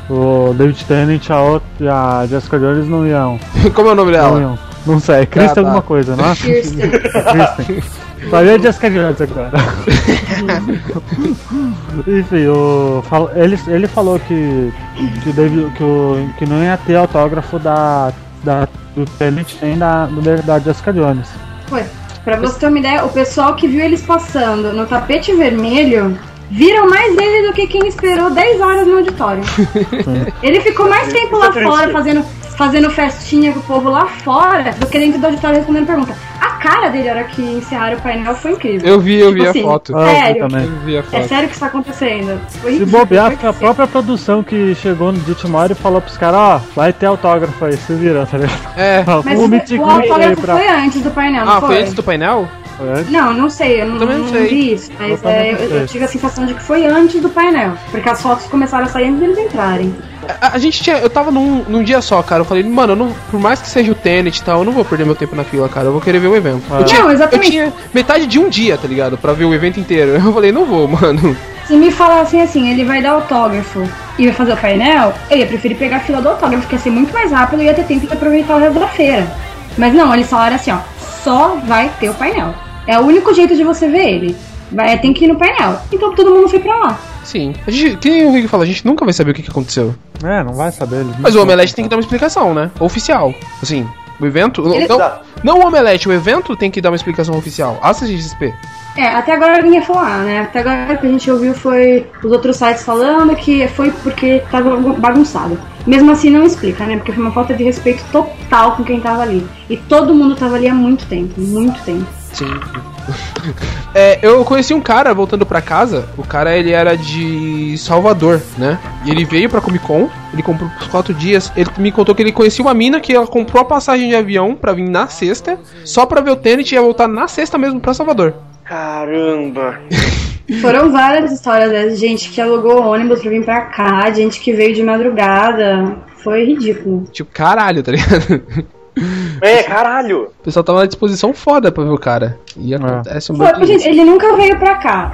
Speaker 4: O David Tennant e a, outra, e a Jessica Jones não iam.
Speaker 3: Como é o nome
Speaker 4: Não,
Speaker 3: dela?
Speaker 4: iam. não sei, Kristen
Speaker 3: tá.
Speaker 4: alguma coisa, não é? Kristen. Só ia a Jessica Jones agora. Enfim, o, ele, ele falou que, que, David, que, o, que não ia ter autógrafo da, da, do Tennant nem da, do, da Jessica Jones.
Speaker 6: Foi. Pra você ter uma ideia, o pessoal que viu eles passando no tapete vermelho viram mais ele do que quem esperou 10 horas no auditório. ele ficou mais tempo lá
Speaker 5: é
Speaker 6: fora fazendo, fazendo festinha com o povo lá fora do que dentro do auditório respondendo pergunta. A cara dele, na hora que encerraram o painel, foi incrível.
Speaker 3: Eu vi, eu vi
Speaker 6: Tipo
Speaker 3: a
Speaker 6: assim,
Speaker 3: foto.
Speaker 4: Ah, eu vi também.
Speaker 3: Eu vi a
Speaker 6: É
Speaker 3: foto.
Speaker 6: sério que isso tá acontecendo. Foi
Speaker 4: Se
Speaker 6: ridículo,
Speaker 4: bobear,
Speaker 6: foi
Speaker 4: foi a própria produção que chegou no de última hora e falou pros caras, ó, vai ter autógrafo aí, se vira, tá ligado?
Speaker 3: É.
Speaker 6: Mas
Speaker 4: o
Speaker 6: o, o autógrafo
Speaker 4: pra-
Speaker 6: foi antes do painel, não
Speaker 3: Ah, foi antes do painel?
Speaker 4: Foi antes?
Speaker 6: Não, não sei, eu não,
Speaker 3: Também não
Speaker 6: não
Speaker 3: sei.
Speaker 6: vi isso, mas
Speaker 4: Eu também
Speaker 6: é,
Speaker 4: não
Speaker 6: eu,
Speaker 4: sei.
Speaker 6: eu tive a sensação de que foi antes do painel, porque as fotos começaram a sair antes deles entrarem.
Speaker 3: A, a gente tinha. Eu tava num, num dia só, cara. Eu falei, mano, eu não, por mais que seja o Tenet e tal, eu não vou perder meu tempo na fila, cara. Eu vou querer ver o evento.
Speaker 4: Ah.
Speaker 3: Eu, tinha,
Speaker 6: Não,
Speaker 3: eu
Speaker 6: exatamente.
Speaker 3: tinha metade de um dia, tá ligado? Pra ver o evento inteiro. Eu falei, não vou, mano.
Speaker 6: Se me falassem assim, ele vai dar autógrafo e vai fazer o painel, eu ia preferir pegar a fila do autógrafo, porque ia ser muito mais rápido e ia ter tempo de aproveitar o resto da feira. Mas não, eles falaram assim, ó, só vai ter o painel. É o único jeito de você ver ele. Vai, tem que ir no painel. Então todo mundo foi pra lá.
Speaker 3: Sim. A gente, que nem o Rick fala, a gente nunca vai saber o que, que aconteceu.
Speaker 4: É, não vai saber. eles
Speaker 3: Mas o Omelete tem que dar uma explicação, né? Oficial. Assim, o evento.
Speaker 6: Ele-
Speaker 3: Não, não o Omelete, o evento tem que dar uma explicação oficial. A CGXP.
Speaker 6: É, até agora ninguém falou nada, né? Até agora o que a gente ouviu foi os outros sites falando que foi porque tava bagunçado. Mesmo assim não explica, né? Porque foi uma falta de respeito total com quem tava ali. E todo mundo tava ali há muito tempo, muito tempo.
Speaker 3: Sim. É, eu conheci um cara voltando pra casa. O cara ele era de Salvador, né? E ele veio pra Comic Con. Ele comprou por quatro dias. Ele me contou que ele conhecia uma mina que ela comprou a passagem de avião pra vir na sexta, só pra ver o Tenet e ia voltar na sexta mesmo pra Salvador.
Speaker 5: Caramba.
Speaker 6: Foram várias histórias dessas, gente que alugou ônibus pra vir pra cá, gente que veio de madrugada. Foi ridículo.
Speaker 3: Tipo, caralho, tá ligado?
Speaker 5: É, caralho.
Speaker 3: O pessoal tava na disposição foda pra ver o cara. E acontece um
Speaker 6: Foi,
Speaker 3: monte de-
Speaker 6: gente, ele nunca veio pra cá.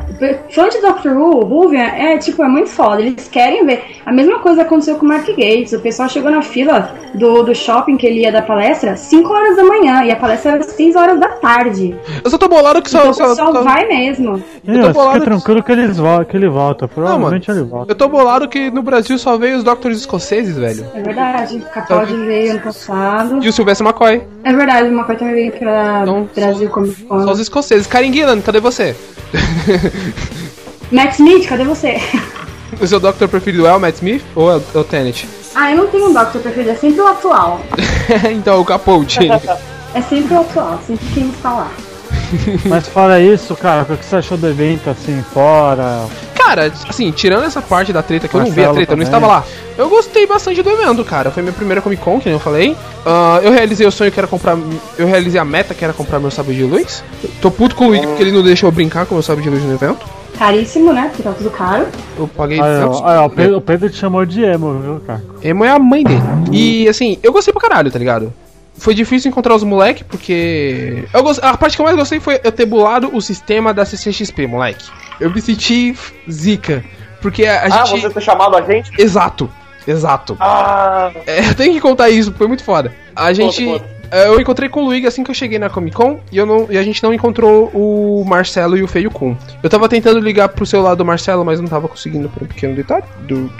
Speaker 6: Fã de Doctor Who, Ruvian, é tipo, é muito foda. Eles querem ver. A mesma coisa aconteceu com o Mark Gates. O pessoal chegou na fila do, do shopping que ele ia dar palestra 5 horas da manhã. E a palestra era 6 horas da tarde.
Speaker 3: Eu só tô bolado que só.
Speaker 6: Então o
Speaker 3: só-
Speaker 6: pessoal
Speaker 3: só-
Speaker 6: vai mesmo.
Speaker 3: Eu tô
Speaker 4: Não,
Speaker 3: bolado
Speaker 4: fica tranquilo que, eles vo que ele volta. Provavelmente ele volta.
Speaker 3: Eu tô bolado que no Brasil só veio os Doctors escoceses, velho.
Speaker 6: É verdade. Capaldi veio ano passado.
Speaker 3: E o Sylvester McCoy.
Speaker 6: É verdade, uma coisa também veio pra
Speaker 3: Então,
Speaker 6: Brasil Comic Con.
Speaker 3: Só os escoceses. Karen Gillan, cadê você?
Speaker 6: Matt Smith, cadê você?
Speaker 3: O seu Doctor preferido é o Matt Smith ou é o, é o Tenet?
Speaker 6: ah, eu não tenho um Doctor preferido, é sempre o atual.
Speaker 3: então, o Capult.
Speaker 6: É sempre o atual, sempre quem está lá.
Speaker 4: Mas fora isso, cara, o que você achou do evento assim, fora?
Speaker 3: Cara, assim, tirando essa parte da treta, que eu não vi a
Speaker 4: Marcelo
Speaker 3: treta, eu não estava lá. Eu gostei bastante do evento, cara. Foi minha primeira Comic Con, que nem eu falei. Ah, eu realizei o sonho que era comprar. Eu realizei a meta que era comprar meu sabre de luz. Tô puto com o Luigi porque ele não deixou eu brincar com meu sabre de luz no evento.
Speaker 6: Caríssimo, né? Porque tá tudo caro.
Speaker 3: Eu paguei
Speaker 4: Aí, ó,
Speaker 3: 200.
Speaker 4: aí, ó, o, Pedro, o Pedro te chamou de emo, viu, cara?
Speaker 3: Emo é a mãe dele. E assim, eu gostei pra caralho, tá ligado? Foi difícil encontrar os moleque, porque. Eu gost... A parte que eu mais gostei foi eu ter bulado o sistema da CCXP, moleque. Eu me senti zica. Porque a, a
Speaker 5: Ah,
Speaker 3: gente.
Speaker 5: você ter chamado a gente?
Speaker 3: Exato, exato.
Speaker 5: Ah,
Speaker 3: É, eu tenho que contar isso, foi muito foda. A gente.
Speaker 5: conta.
Speaker 3: é, Eu encontrei com o Luigi assim que eu cheguei na Comic Con e, eu não, e a gente não encontrou o Marcelo e o Feio Kun. Eu tava tentando ligar pro celular do Marcelo, mas não tava conseguindo por um pequeno detalhe. Do,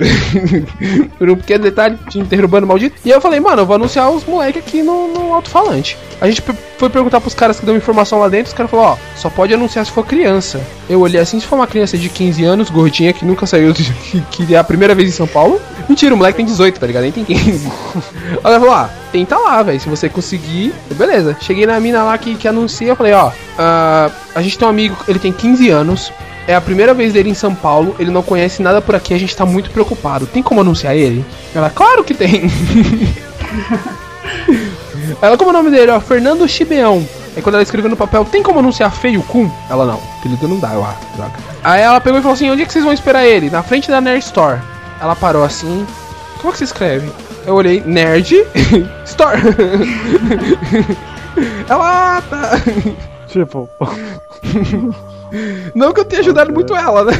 Speaker 3: por um pequeno detalhe de interurbano maldito. E eu falei, mano, eu vou anunciar os moleque aqui no, no alto-falante. A gente foi perguntar pros caras que dão informação lá dentro, os caras falaram, ó, só pode anunciar se for criança. Eu olhei assim, se for uma criança de 15 anos, gordinha, que nunca saiu, que, que é a primeira vez em São Paulo. Mentira, o moleque tem 18, tá ligado? Nem tem 15. Aí ela falou, ah, tenta lá, velho, se você conseguir, beleza. Cheguei na mina lá que, que anuncia, eu falei, ó, ah, a gente tem um amigo, ele tem 15 anos, é a primeira vez dele em São Paulo, ele não conhece nada por aqui, a gente tá muito preocupado. Tem como anunciar ele? Ela, claro que tem. Ela, como é o nome dele? Ó, Fernando Chibeão. Aí quando ela escreveu no papel, tem como anunciar feio Kun? Ela não, apelido não dá, eu acho, droga. Aí ela pegou e falou assim: onde é que vocês vão esperar ele? Na frente da Nerd Store. Ela parou assim. Como é que você escreve? Eu olhei, Nerd Store. ela, ah, tá.
Speaker 4: Tipo,
Speaker 3: Não que eu tenha ajudado muito ela, né?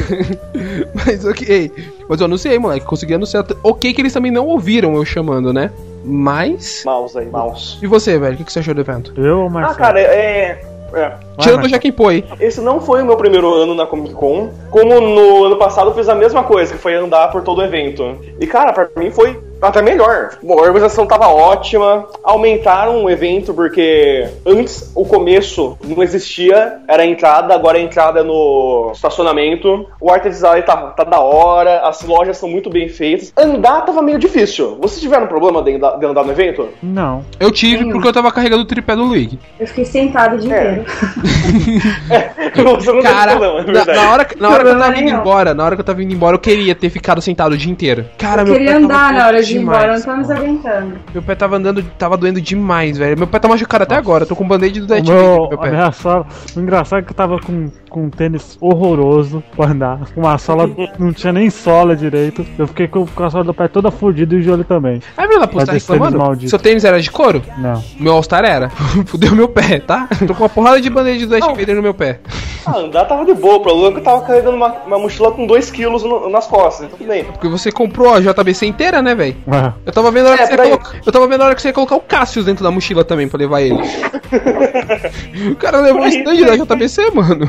Speaker 3: Mas ok. Mas eu anunciei, moleque. Consegui anunciar. Ok, que eles também não ouviram eu chamando, né? Mas.
Speaker 5: mouse aí, mouse.
Speaker 3: E você, velho? O que que você achou do evento?
Speaker 4: eu ou
Speaker 5: Ah,
Speaker 4: Marcelo?
Speaker 5: cara, é. é.
Speaker 3: Tirando o. Jack Poi.
Speaker 5: Esse não foi o meu primeiro ano na Comic Con. Como no ano passado eu fiz a mesma coisa, que foi andar por todo o evento. E cara, pra mim foi até melhor. Bom, a organização tava ótima. Aumentaram o evento porque antes o começo não existia, era a entrada, agora a entrada é no estacionamento. O art design tá, tá da hora, as lojas são muito bem feitas. Andar tava meio difícil. Vocês tiveram problema de andar, de andar no evento?
Speaker 4: Não.
Speaker 3: Eu tive porque eu tava carregando o tripé do Luigi.
Speaker 6: Eu fiquei sentado o dia
Speaker 5: É.
Speaker 6: inteiro.
Speaker 3: Cara,
Speaker 5: é
Speaker 3: na, na hora, na hora que eu tava indo embora, na hora que eu tava indo embora, eu queria ter ficado sentado o dia inteiro. Cara,
Speaker 6: Eu
Speaker 3: meu
Speaker 6: queria andar na hora de ir embora, eu não me aguentando.
Speaker 3: Meu pé tava andando, tava doendo demais, velho. Meu pé tá machucado até agora, eu tô com um band-aid do Dead
Speaker 4: meu,
Speaker 3: meu pé.
Speaker 4: minha sola, o engraçado é que eu tava com, com um tênis horroroso pra andar. Uma sola não tinha nem sola direito. Eu fiquei com, com a sola do pé toda fodida e o joelho também.
Speaker 3: Aí, meu Lapus,
Speaker 4: Vai
Speaker 3: tá reclamando?
Speaker 4: maldito.
Speaker 3: Seu tênis era de couro?
Speaker 4: Não.
Speaker 3: Meu All-Star era. Fudeu meu pé, tá? Tô com uma porrada de band-aid do Dead Vader no meu pé.
Speaker 5: Ah, andar tava de boa, o problema é que eu tava carregando uma, uma mochila com 2kg nas costas, então tudo bem.
Speaker 3: Porque você comprou a JBC inteira, né, velho?
Speaker 4: É.
Speaker 3: Eu tava vendo a hora
Speaker 5: É,
Speaker 3: que você ia
Speaker 5: peraí.
Speaker 3: colocar. Eu tava vendo a hora que você ia colocar o Cassius dentro da mochila também pra levar ele. o cara levou o stand da JBC, mano.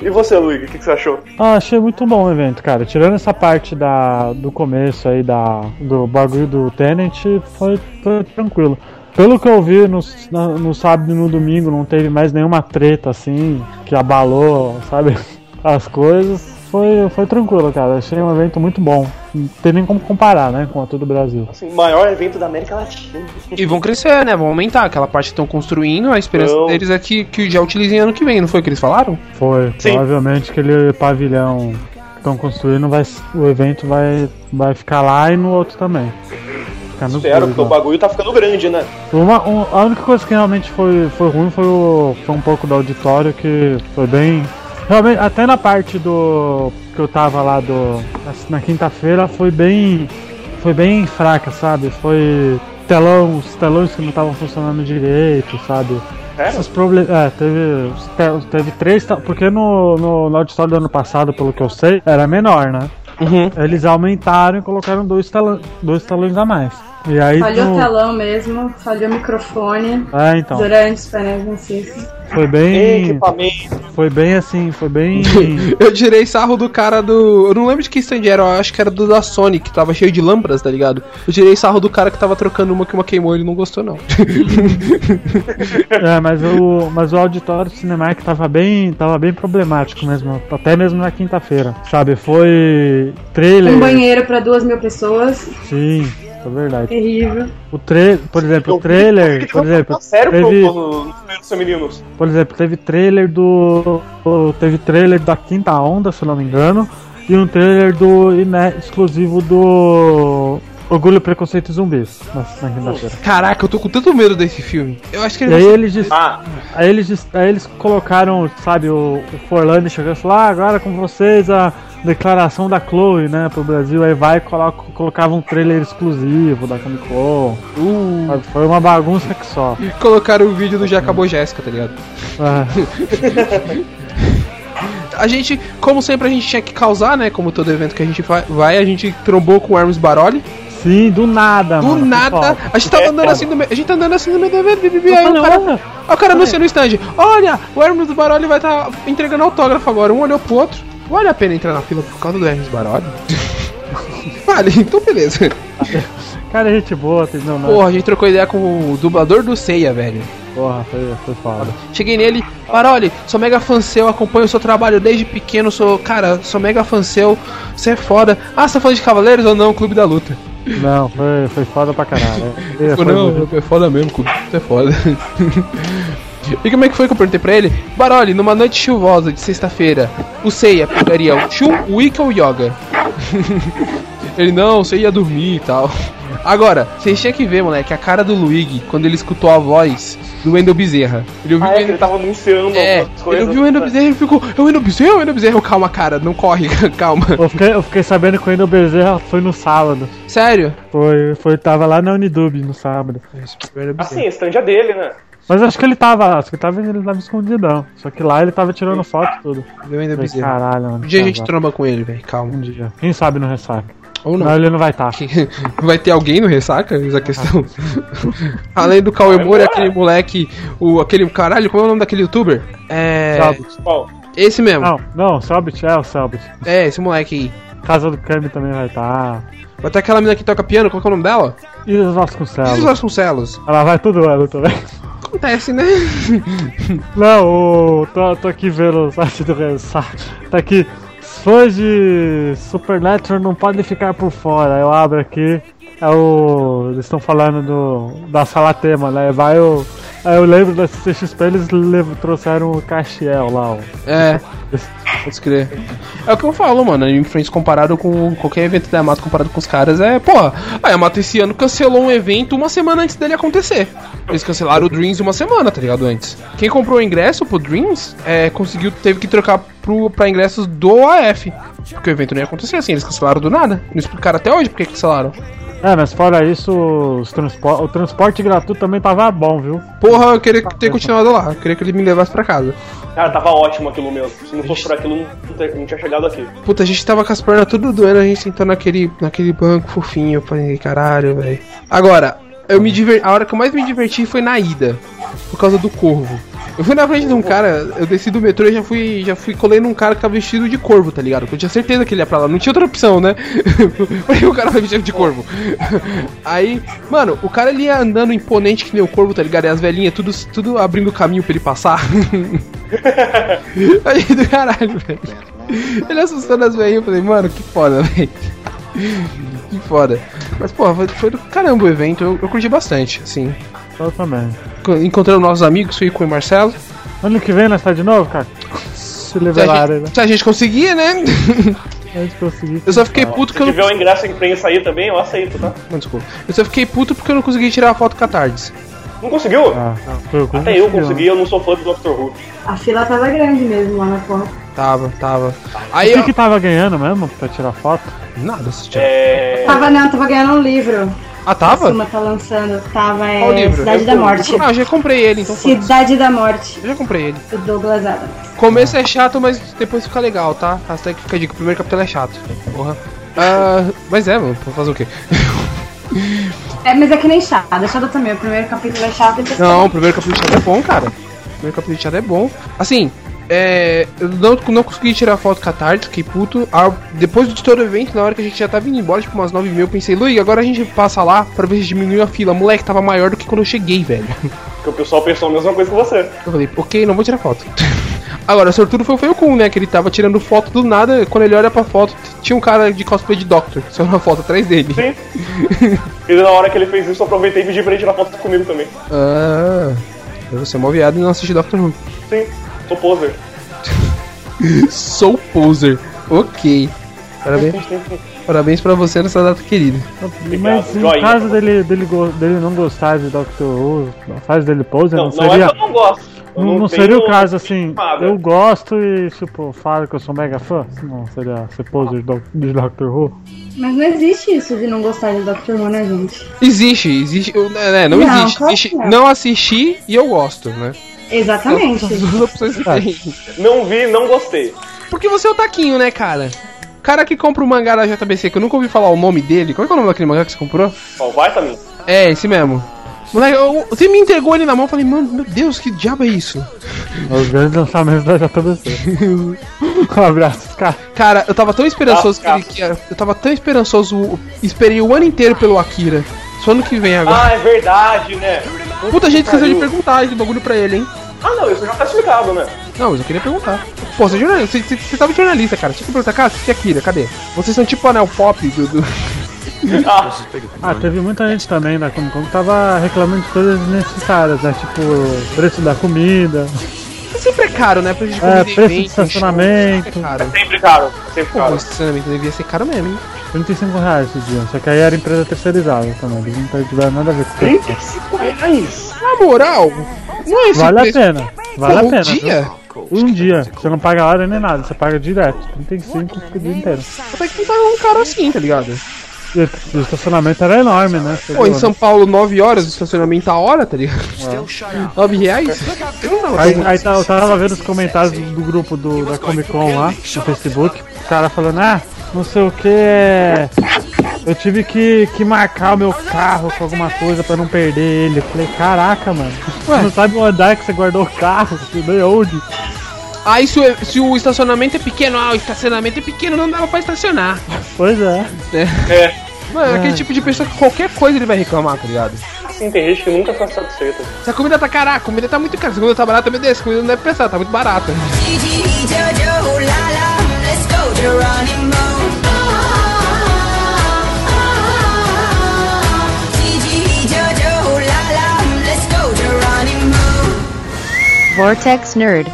Speaker 5: E você, Luigi, o que, que você achou?
Speaker 4: Ah, achei muito bom o evento, cara. Tirando essa parte da, do começo aí da, do bagulho do Tenant, foi, foi tranquilo. Pelo que eu vi no, no sábado e no domingo, não teve mais nenhuma treta assim que abalou, sabe, as coisas. Foi, foi tranquilo, cara. Achei um evento muito bom. Não tem nem como comparar, né, com a todo o Brasil.
Speaker 5: Assim, maior evento da América Latina.
Speaker 3: E vão crescer, né? Vão aumentar. Aquela parte que estão construindo, a esperança
Speaker 5: Não.
Speaker 3: deles é que, que já utilizem ano que vem, não foi o que eles falaram?
Speaker 4: Foi.
Speaker 5: Sim.
Speaker 4: Provavelmente aquele pavilhão que estão construindo, vai, o evento vai, vai ficar lá e no outro também.
Speaker 5: Espero, porque o
Speaker 4: né?
Speaker 5: bagulho tá ficando grande, né?
Speaker 4: Uma, um- a única coisa que realmente foi, foi ruim foi, o, foi um pouco do auditório, que foi bem. Realmente, até na parte do. que eu tava lá do. na quinta-feira foi bem. Foi bem fraca, sabe? Foi telão, os telões que não estavam funcionando direito, sabe?
Speaker 5: É?
Speaker 4: Esses problemas. É, teve, teve três. tel- Porque no, no, no auditório do ano passado, pelo que eu sei, era menor, né?
Speaker 3: Uhum.
Speaker 4: Eles aumentaram e colocaram dois, telão, dois telões a mais. E aí.
Speaker 6: Falhou
Speaker 4: no-
Speaker 6: o telão mesmo, falhou o microfone
Speaker 4: É, então.
Speaker 6: durante os painéis maciços.
Speaker 4: Foi bem.
Speaker 5: Equipamento.
Speaker 4: Foi bem assim, foi bem.
Speaker 3: Eu tirei sarro do cara do. Eu não lembro de que stand era, eu acho que era do da Sony, que tava cheio de lâmpadas, tá ligado? Eu tirei sarro do cara que tava trocando uma que uma queimou ele não gostou, não.
Speaker 4: é, mas o, mas o auditório Cinemark tava bem, tava bem problemático mesmo, até mesmo na quinta-feira, sabe? Foi trailer,
Speaker 6: Um banheiro pra duas mil pessoas.
Speaker 4: sim, é verdade.
Speaker 6: Terrível.
Speaker 4: O tra por exemplo, o trailer, por exemplo,
Speaker 5: Sério,
Speaker 4: teve,
Speaker 5: nos femininos.
Speaker 4: por exemplo, teve trailer do teve trailer da Quinta Onda, se não me engano, e um trailer do iné- exclusivo do Orgulho, Preconceito e Zumbis na, na.
Speaker 3: Caraca, eu tô com tanto medo desse filme. Eu acho que
Speaker 4: E
Speaker 3: ele
Speaker 4: aí
Speaker 3: vai
Speaker 4: eles,
Speaker 5: Ah,
Speaker 4: aí eles, aí eles colocaram, sabe, o, o Forlani chegando e falou, ah, agora com vocês a declaração da Chloe, né, pro Brasil, aí vai e coloca, colocava um trailer exclusivo da Comic Con.
Speaker 3: Uh,
Speaker 4: Foi uma bagunça que só.
Speaker 3: colocaram o vídeo do Já Acabou Jéssica, tá ligado?
Speaker 4: Ah,
Speaker 3: A gente, como sempre, a gente tinha que causar, né? Como todo evento que a gente vai, a gente trombou com o Hermes Baroli.
Speaker 4: sim, do nada,
Speaker 3: Do
Speaker 4: mano.
Speaker 3: nada, a gente tava andando assim no meio. A gente tá andando assim no meio do evento, bibibi, aí
Speaker 4: Olha,
Speaker 3: o cara,
Speaker 4: olha.
Speaker 3: o cara anuncia no stand. Olha, o Hermes do Baroli vai estar entregando autógrafo agora. Um olhou pro outro. Vale a pena entrar na fila por causa do Hermes Baroli? vale, então beleza.
Speaker 4: Cara, é gente boa, entendeu? Não.
Speaker 3: Porra, a gente trocou ideia com o dublador do Seiya, velho.
Speaker 4: Porra, foi, foi foda.
Speaker 3: Cheguei nele, Baroli, sou mega fã seu, acompanho o seu trabalho desde pequeno, sou, cara, sou mega fã seu, você é foda. Ah, você tá falando de Cavaleiros ou não? Clube da Luta.
Speaker 4: Não, foi, foi foda pra caralho. É, foi
Speaker 3: não,
Speaker 4: muito-
Speaker 3: é foda mesmo, Clube, você é foda. e como é que foi que eu perguntei pra ele? Baroli, numa noite chuvosa de sexta-feira, o Seiya pegaria o Shun, o Wicca ou o Yoga? ele, não, você ia dormir e tal. Agora, vocês tinham que ver, moleque, a cara do Luigi quando ele escutou a voz do Wendel Bezerra. Ele ouviu
Speaker 5: ah
Speaker 3: o
Speaker 5: é, ele tava anunciando
Speaker 3: É,
Speaker 5: algumas
Speaker 3: ele
Speaker 5: coisas.
Speaker 3: ouviu o Wendel Bezerra e ficou, é o Wendel Bezerra, é o Wendel Bezerra. Eu, Calma, cara, não corre, calma.
Speaker 4: Eu fiquei, eu fiquei sabendo que o Wendel Bezerra foi no sábado.
Speaker 3: Sério?
Speaker 4: Foi, foi, tava lá na Unidub no sábado.
Speaker 5: Assim, stand é dele, né?
Speaker 4: Mas acho que ele tava, acho que tava, ele tava escondidão. Só que lá ele tava tirando foto e tudo.
Speaker 3: Deu Wendel
Speaker 4: Falei,
Speaker 3: Bezerra.
Speaker 4: caralho, mano.
Speaker 3: Um dia a gente
Speaker 4: casal.
Speaker 3: tromba com ele, velho, calma.
Speaker 4: Um dia. Quem sabe no ressaca.
Speaker 3: Ou
Speaker 4: Não,
Speaker 3: não.
Speaker 4: ele não vai estar.
Speaker 3: Vai ter alguém no ressaca? Essa questão. Além do Cauê Moura, aquele moleque. O, aquele. Caralho, como é o nome daquele youtuber? É.
Speaker 4: Selbit.
Speaker 3: Esse mesmo.
Speaker 4: Não, não, Selbit é o Selbit.
Speaker 3: É, esse moleque aí.
Speaker 4: Casa do Kami também vai estar.
Speaker 3: Vai ter aquela menina que toca piano, qual que é o nome dela? Isis
Speaker 4: Vasconcelos.
Speaker 3: Vasconcelos.
Speaker 4: Ela vai todo ano também.
Speaker 3: Acontece, né?
Speaker 4: Não, o, tô, tô aqui vendo o site do. Tá aqui. Os fãs de Supernatural não podem ficar por fora. Eu abro aqui. É o. Eles estão falando do. Da sala tema, né? Vai o. Aí eu lembro da CXP, eles lev- trouxeram o Castiel lá, ó.
Speaker 3: É. Pode crer. É o que eu falo, mano. A Influence comparado com qualquer evento da Yamato comparado com os caras é, porra, a Yamato esse ano cancelou um evento uma semana antes dele acontecer. Eles cancelaram o Dreams uma semana, tá ligado? Antes. Quem comprou o ingresso pro Dreams é, conseguiu, teve que trocar pro, pra ingressos do AF. Porque o evento não ia acontecer assim, eles cancelaram do nada. Não explicaram até hoje porque cancelaram.
Speaker 4: É, mas fora isso, os transpor o transporte gratuito também tava bom, viu?
Speaker 3: Porra, eu queria ter continuado lá. Eu queria que ele me levasse pra casa.
Speaker 5: cara, tava ótimo aquilo mesmo. Se não fosse por aquilo, não, ter- não tinha chegado aqui.
Speaker 3: Puta, a gente tava com as pernas tudo doendo, a gente sentou naquele, naquele banco fofinho. Eu falei, caralho, velho. Agora, eu me diver... a hora que eu mais me diverti foi na ida, por causa do corvo. Eu fui na frente de um cara, eu desci do metrô e já fui, já fui colei num cara que tava vestido de corvo, tá ligado? Eu tinha certeza que ele ia pra lá, não tinha outra opção, né? Porque o cara vai vestido de corvo. Aí, mano, o cara ele ia andando imponente que nem o corvo, tá ligado? E as velhinhas tudo, tudo abrindo caminho pra ele passar. Aí do caralho, velho. Ele assustando as velhinhas, eu falei, mano, que foda, velho. Que foda. Mas, porra, foi, foi do caramba o evento, eu, eu curti bastante, assim.
Speaker 4: Eu também.
Speaker 3: Co- Encontrando novos amigos, fui com o Marcelo.
Speaker 4: Ano que vem nós tá de novo, cara? Se
Speaker 3: Se a,
Speaker 4: liberarem, né?
Speaker 3: gente, se a gente conseguia, né?
Speaker 4: A gente conseguir.
Speaker 3: Eu só fiquei puto que
Speaker 5: Se
Speaker 3: eu não.
Speaker 5: tiver o ingresso em imprensa aí também, eu aceito, tá?
Speaker 3: Não, desculpa. Eu só fiquei puto porque eu não consegui tirar a foto com a Tardes.
Speaker 5: Não conseguiu?
Speaker 4: Ah, eu
Speaker 5: Até eu consegui, eu não sou fã do Dr. Who.
Speaker 6: A fila tava grande mesmo lá na porta.
Speaker 3: Tava, tava. Aí,
Speaker 4: O que
Speaker 3: ó,
Speaker 4: que tava ganhando mesmo pra tirar foto?
Speaker 3: Nada, se tirar.
Speaker 5: É.
Speaker 6: Tava não, tava ganhando um livro.
Speaker 3: Ah,
Speaker 6: A
Speaker 3: tava?
Speaker 6: Suma tá lançando. Tava é,
Speaker 3: Qual livro?
Speaker 6: Cidade da Morte.
Speaker 3: Ah, eu já comprei ele, então.
Speaker 6: Cidade da Morte,
Speaker 3: Eu já comprei ele.
Speaker 6: do Douglas Adams.
Speaker 3: Começo é chato, mas depois fica legal, tá? Até que fica a dica. O primeiro capítulo é chato. Porra. Ah, mas é, mano, pra fazer o quê?
Speaker 6: É, mas é que nem chato. Chato também. O primeiro capítulo é chato e depois
Speaker 3: Não, o primeiro capítulo de chato é bom, cara. O primeiro capítulo de chato é bom. Assim, é. Eu não, não consegui tirar foto com a fiquei puto. Ah, depois de todo o evento, na hora que a gente já tava indo embora, tipo umas 9 mil, eu pensei, Luiz, agora a gente passa lá pra ver se diminuiu a fila. Moleque, tava maior do que quando eu cheguei, velho.
Speaker 5: Porque o pessoal pensou a mesma coisa que você.
Speaker 3: Eu falei, ok, não vou tirar foto. Agora, o sortudo foi o Feio Kun, né? Que ele tava tirando foto do nada. Quando ele olha pra foto, tinha um cara de cosplay de Doctor. Só na foto atrás dele.
Speaker 5: Sim. e na hora que ele fez isso, eu aproveitei e pedi pra ele tirar foto comigo também.
Speaker 3: Ah. Você é mó viado e não assiste Doctor Who.
Speaker 5: Sim, sou poser.
Speaker 3: Sou poser. Ok. Parabéns, parabéns pra você nessa data querida.
Speaker 4: Mas no caso dele, dele, dele não gostar de Doctor Who, no caso dele poser,
Speaker 5: Não,
Speaker 4: não,
Speaker 5: não é
Speaker 4: seria.
Speaker 5: que eu não gosto. Eu
Speaker 4: Não, não seria o caso assim,
Speaker 5: nada.
Speaker 4: eu gosto e tipo, falo que eu sou mega fã? Não seria ser poser de Doc- de Doctor Who?
Speaker 6: Mas não existe isso de não gostar de Doctor Who, né, gente?
Speaker 3: Existe, existe. É, não,
Speaker 6: Não,
Speaker 3: existe. existe
Speaker 6: não.
Speaker 3: não assisti e eu gosto, né?
Speaker 6: Exatamente.
Speaker 3: São duas opções diferentes.
Speaker 5: Não vi, não gostei.
Speaker 3: Porque você é o taquinho, né, cara? Cara que compra o mangá da JBC, que eu nunca ouvi falar o nome dele. Qual é, que é o nome daquele mangá que você comprou?
Speaker 5: Ó, vai também.
Speaker 3: É, esse mesmo. Moleque, eu- você me entregou ele na mão, eu falei, mano, meu Deus, que diabo é isso?
Speaker 4: Os grandes lançamentos da JBC. um abraço, cara.
Speaker 3: Cara, eu tava tão esperançoso que
Speaker 5: Ah,
Speaker 3: ele que ia- Eu tava tão esperançoso. Esperei o ano inteiro pelo Akira. Só ano que vem agora.
Speaker 5: Ah, é verdade, né?
Speaker 3: Puta gente esqueceu de perguntar esse bagulho pra ele, hein?
Speaker 5: Ah, não, isso já tá explicado, né?
Speaker 3: Não, mas eu queria perguntar. Pô, você é jornalista, você, você, você tava de jornalista, cara. Tinha que perguntar, cara, você é Akira, cadê? Vocês são tipo o anel pop do. do...
Speaker 5: Ah,
Speaker 4: Ah, teve muita gente também da Comic Con que tava reclamando de coisas desnecessárias, né? Tipo, preço da comida,
Speaker 3: Sempre é caro, né? Preço de
Speaker 4: é,
Speaker 3: comida,
Speaker 4: preço de
Speaker 3: evento,
Speaker 4: estacionamento.
Speaker 3: show, É caro.
Speaker 5: sempre caro, sempre
Speaker 3: Pô, o
Speaker 5: caro.
Speaker 3: estacionamento devia ser caro mesmo, hein?
Speaker 4: 35 reais esse dia. Só que aí era empresa terceirizada também. Eles não tiveram nada a ver com isso.
Speaker 5: 35 reais.
Speaker 3: Na moral, não é
Speaker 4: Vale a pena. Vale
Speaker 3: Pô,
Speaker 4: a
Speaker 3: um
Speaker 4: pena.
Speaker 3: dia?
Speaker 4: viu? Um dia. Você não paga hora nem nada, você paga direto. 35 o dia inteiro.
Speaker 3: Até que não tá um caro assim, tá ligado?
Speaker 4: E o estacionamento era enorme, né?
Speaker 3: Pô, em São
Speaker 4: né?
Speaker 3: Paulo, 9 horas, o estacionamento a hora, tá ligado? 9 reais? Eu não tava
Speaker 4: Aí, aí tá, eu tava vendo os comentários do, do grupo do, da Comic Con lá, no Facebook, o cara falando, ah, não sei o que, eu tive que, que marcar o meu carro com alguma coisa pra não perder ele. Eu falei, caraca, mano, você não sabe o andar que você guardou o carro, você nem onde.
Speaker 3: Aí se o, se o estacionamento é pequeno, ah, o estacionamento é pequeno, não dava pra estacionar.
Speaker 4: Pois é.
Speaker 5: É,
Speaker 3: Mano, é aquele tipo de pessoa que qualquer coisa ele vai reclamar, tá ligado?
Speaker 5: assim, tem gente que nunca tá satisfeita.
Speaker 3: Se a comida tá cara, a comida tá muito cara, se a comida tá barata, meu Deus, a comida não deve pensar, tá muito barata.
Speaker 2: Vortex Nerd.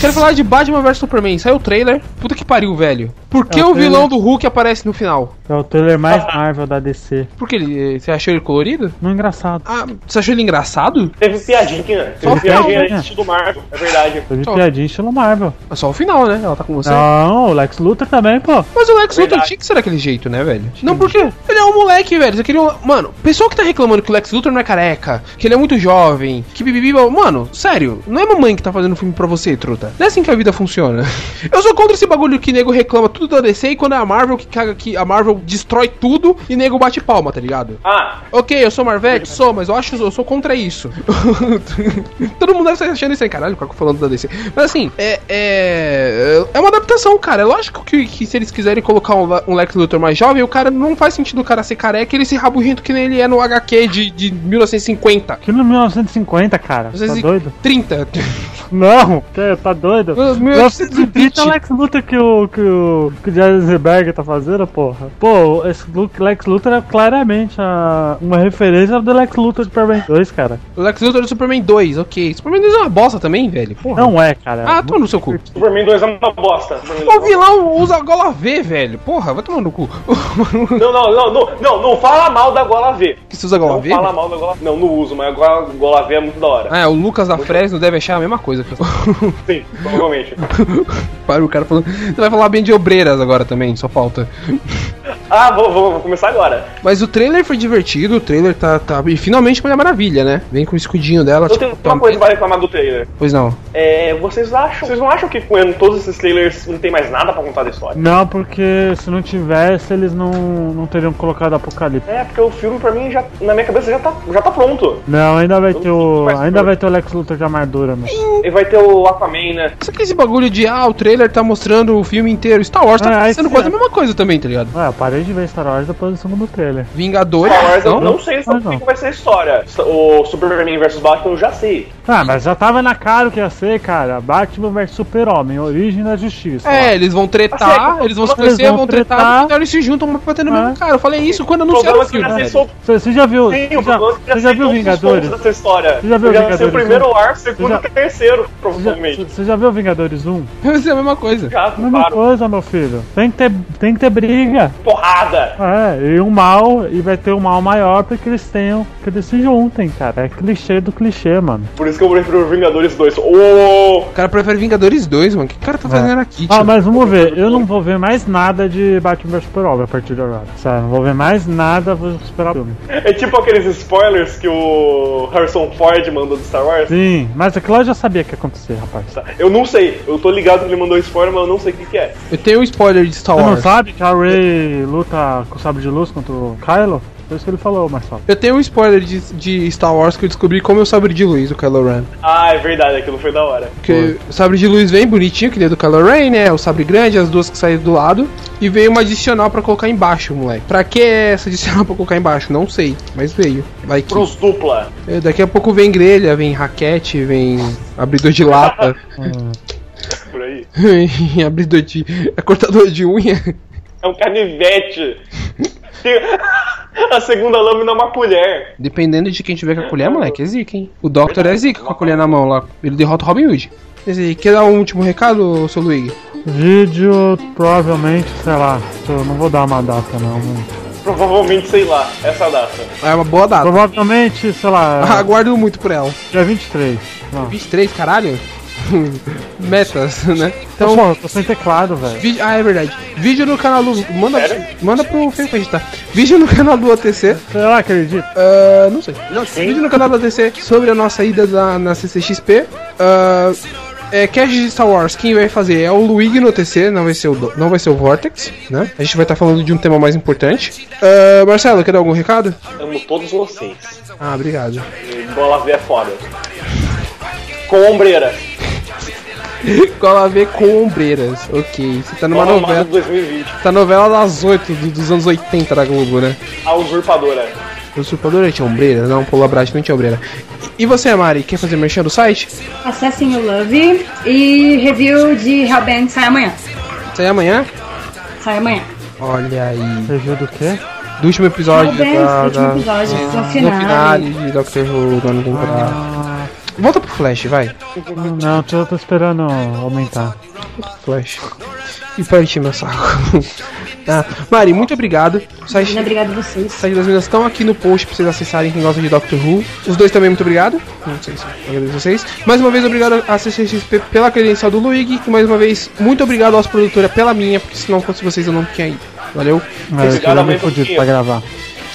Speaker 3: Quero falar de Batman vs Superman, saiu o trailer, puta que pariu, velho. Por que
Speaker 4: É o
Speaker 3: o vilão do Hulk aparece no final?
Speaker 4: É o trailer mais Marvel da DC.
Speaker 3: Por que ele, você achou ele colorido?
Speaker 4: Não é engraçado.
Speaker 3: Ah, você achou ele engraçado?
Speaker 5: Teve piadinha, né?
Speaker 3: Só
Speaker 5: Teve
Speaker 3: final,
Speaker 5: piadinha
Speaker 4: né?
Speaker 5: estilo Marvel, é verdade.
Speaker 4: Teve
Speaker 3: Só-
Speaker 4: piadinha estilo Marvel.
Speaker 3: É só o final, né? Ela tá com você.
Speaker 4: Não, o Lex Luthor também, pô.
Speaker 3: Mas o Lex Luthor
Speaker 5: Verdade.
Speaker 3: tinha que ser daquele jeito, né, velho? Não, por quê? Ele é um moleque, velho. Você queria um... Mano, pessoal que tá reclamando que o Lex Luthor não é careca, que ele é muito jovem, que bibibi... Mano, sério, não é mamãe que tá fazendo filme pra você, truta. Não é assim que a vida funciona. Eu sou contra esse bagulho que nego reclama tudo da DC e quando é a Marvel que caga que a Marvel destrói tudo e nego bate palma, tá ligado?
Speaker 5: Ah,
Speaker 3: Ok, eu sou Marvete, sou, mas eu acho eu sou contra isso. Todo mundo deve estar achando isso aí, caralho, o Caco falando da DC. Mas assim, é, é. É uma adaptação, cara. É lógico que, que se eles quiserem colocar um, um Lex Luthor mais jovem, o cara não faz sentido o cara ser careca e ele ser rabugento que nem ele é no HQ de, de 1950.
Speaker 4: Aquilo é 1950, cara. Tá
Speaker 3: 1930.
Speaker 4: doido?
Speaker 3: 30.
Speaker 4: Não, que, tá doido?
Speaker 3: Os
Speaker 4: 1920
Speaker 3: 1920.
Speaker 4: é o Lex Luthor que o, que o, que o Eisenberg tá fazendo, porra. Pô, esse Lu- Lex Luthor é claramente a- uma referência do Lex Luthor de Superman 2, cara.
Speaker 3: O Lex Luthor do Superman 2, ok. Superman 2 é uma bosta também, velho. Porra.
Speaker 4: Não é, cara.
Speaker 3: Ah, toma no seu cu.
Speaker 5: Superman 2 é uma bosta. Superman 2
Speaker 3: O
Speaker 5: é
Speaker 3: vilão usa a gola V, velho. Porra, vai tomar no cu.
Speaker 5: Não, não, não, não, não, não fala mal da Gola V.
Speaker 3: que você usa a gola
Speaker 5: Não
Speaker 3: V?
Speaker 5: fala mal da Gola Não, não uso, mas a Gola, Gola V é muito da hora.
Speaker 3: Ah, é, o Lucas da Fresno deve achar a mesma coisa. que eu-
Speaker 5: Sim, provavelmente.
Speaker 3: Para o cara falando. Você vai falar bem de obreiras agora também, só falta.
Speaker 5: Ah, vou, vou, vou começar agora.
Speaker 3: Mas o trailer foi divertido, o trailer tá. tá... E finalmente Mulher Maravilha, né? Vem com o escudinho dela,
Speaker 5: Eu
Speaker 3: tipo.
Speaker 5: tenho
Speaker 3: tá-
Speaker 5: uma coisa pra reclamar do trailer.
Speaker 3: Pois não.
Speaker 5: É, vocês acham. Vocês não acham que com todos esses trailers não tem mais nada pra contar da história?
Speaker 4: Não, porque se não tivesse, eles não, não teriam colocado Apocalipse.
Speaker 5: É, porque o filme pra mim já. Na minha cabeça já tá, já tá pronto.
Speaker 4: Não, ainda vai ter o. Ainda vai ter o Lex Luthor de armadura, mano.
Speaker 5: E vai ter o Aquaman, né?
Speaker 3: Só que esse bagulho de, ah, o trailer tá mostrando o filme inteiro. Star Wars tá
Speaker 4: aí
Speaker 3: sendo quase a mesma coisa também, tá ligado?
Speaker 4: Eu parei de ver Star Wars depois do segundo trailer.
Speaker 3: Vingadores.
Speaker 5: Star Wars eu
Speaker 3: não?
Speaker 5: não sei
Speaker 4: Ah, não.
Speaker 5: o que vai ser a história. O Superman vs Batman eu já sei.
Speaker 4: Ah, mas já tava na cara o que ia ser, cara. Batman vs Super-Homem, Origem da Justiça.
Speaker 3: É, eles vão tretar,
Speaker 5: Assim,
Speaker 3: eles vão se
Speaker 4: eles
Speaker 3: conhecer,
Speaker 4: vão
Speaker 3: vão tretar,
Speaker 4: tretar.
Speaker 3: então eles se juntam pra bater no
Speaker 4: É.
Speaker 3: mesmo cara. Eu falei isso quando anunciaram o
Speaker 5: é que
Speaker 3: filme.
Speaker 4: Você, você já viu?
Speaker 5: Sim,
Speaker 4: Você já,
Speaker 5: é que
Speaker 4: você já viu Vingadores?
Speaker 5: dessa história.
Speaker 4: Você já viu
Speaker 5: Já vai ser o
Speaker 4: Vingadores
Speaker 5: primeiro
Speaker 4: um?
Speaker 5: ar, segundo
Speaker 4: já-
Speaker 5: e terceiro, provavelmente.
Speaker 4: você já viu Vingadores 1?
Speaker 3: Vai ser a mesma coisa.
Speaker 5: Já,
Speaker 4: Mesma
Speaker 5: claro.
Speaker 4: coisa, meu filho. Tem que ter, tem que ter briga.
Speaker 5: Porrada!
Speaker 4: É, e um mal, e vai ter um mal maior porque eles tenham, que eles se juntem, cara. É clichê do clichê, mano.
Speaker 5: Por isso que eu prefiro Vingadores 2. Ô!
Speaker 3: O cara prefere Vingadores 2, mano. O que o cara tá fazendo aqui,
Speaker 4: Ah, mas vamos ver, eu não vou ver mais nada de Batman vs Super-Homem a partir de agora. Sério, não vou ver mais nada, vou esperar o filme.
Speaker 5: É tipo aqueles spoilers que o Harrison Ford mandou do Star Wars.
Speaker 4: Sim, mas aquilo eu já sabia que ia acontecer, rapaz.
Speaker 5: Eu não sei, eu tô ligado que ele mandou spoiler, mas eu não sei o que, que é.
Speaker 3: Eu tenho um spoiler de Star
Speaker 4: Você não
Speaker 3: Wars.
Speaker 4: sabe que a Rey luta com o sabre de luz contra o Kylo? Foi isso que ele falou, Marcelo.
Speaker 3: Eu tenho um spoiler de, de Star Wars que eu descobri como é o sabre de luz do Kylo Ren.
Speaker 5: Ah, é verdade, aquilo foi da hora.
Speaker 3: Porque o sabre de luz vem bonitinho, que nem do Kylo Ren, né? O sabre grande, as duas que saem do lado. E veio uma adicional pra colocar embaixo, moleque. Pra que essa adicional pra colocar embaixo? Não sei, mas veio. Vai que.
Speaker 5: Pros dupla.
Speaker 3: É, Daqui a pouco vem grelha, vem raquete, vem abridor de lata,
Speaker 5: Por aí.
Speaker 3: abridor de. É cortador de unha.
Speaker 5: É um canivete. A segunda lâmina é uma colher.
Speaker 3: Dependendo de quem tiver com a colher, moleque, é zica, hein? O Doctor é zica com a colher na mão lá. Ele derrota o Robin Hood. Quer dar um último recado, seu Luigi?
Speaker 4: Vídeo, provavelmente, sei lá, eu não vou dar uma data não, mano.
Speaker 5: Provavelmente, sei lá, essa data.
Speaker 3: É uma boa data.
Speaker 4: Provavelmente, sei lá,
Speaker 3: Aguardo muito por ela.
Speaker 4: dia 23. Não.
Speaker 3: 23, caralho? Metas, né?
Speaker 4: Então, pô, tô sem teclado, velho.
Speaker 3: Ah, é verdade. Vídeo no canal do. Manda,
Speaker 5: Sério?
Speaker 3: manda pro pra editar. Vídeo no canal do OTC.
Speaker 4: Será que acredita?
Speaker 3: ah, não sei. Vídeo no canal do OTC sobre a nossa ida da, na CCXP. Ah, é, cast de Star Wars, quem vai fazer é o Luigi no OTC, não vai ser o, não vai ser o Vortex, né? A gente vai estar falando de um tema mais importante. Ah, Marcelo, quer dar algum recado?
Speaker 5: Amo todos vocês.
Speaker 3: Ah, obrigado.
Speaker 5: E Bola V é foda. Com ombreira.
Speaker 3: Cola a ver com ombreiras. Ok, você tá numa
Speaker 5: Armada
Speaker 3: novela.
Speaker 5: 2020.
Speaker 3: Tá novela das 8 do- dos anos 80 da Globo, né?
Speaker 5: A usurpadora.
Speaker 3: O usurpador tinha ombreira? Não, Polo Abraço não tinha ombreira. E você, Mari, quer fazer merchan do site?
Speaker 6: Acessem o Love e review de Hellbent sai amanhã.
Speaker 3: Sai amanhã?
Speaker 6: Sai amanhã.
Speaker 3: Olha aí.
Speaker 4: Review do quê?
Speaker 3: Do último episódio
Speaker 6: Hellbent,
Speaker 3: da.
Speaker 6: último
Speaker 3: da-
Speaker 6: episódio,
Speaker 3: no
Speaker 6: no finale.
Speaker 3: finale de Doctor Who, da nona temporada.
Speaker 4: Ah,
Speaker 3: Volta pro Flash, vai.
Speaker 4: não, tô, tô esperando aumentar.
Speaker 3: Flash. E para encher meu saco. ah, Mari, muito obrigado. O site,
Speaker 6: Obrigado a vocês.
Speaker 3: o site das meninas estão aqui no post pra vocês acessarem quem gosta de Doctor Who. Os dois também, muito obrigado. Não sei se eu agradeço vocês. Mais uma vez, obrigado a CCXP pela credencial do Luigi. E mais uma vez, muito obrigado aos produtores pela minha, porque se não fosse vocês eu não tinha ido. Valeu.
Speaker 4: É, eu me
Speaker 5: também
Speaker 4: fudido
Speaker 5: pouquinho.
Speaker 4: pra gravar.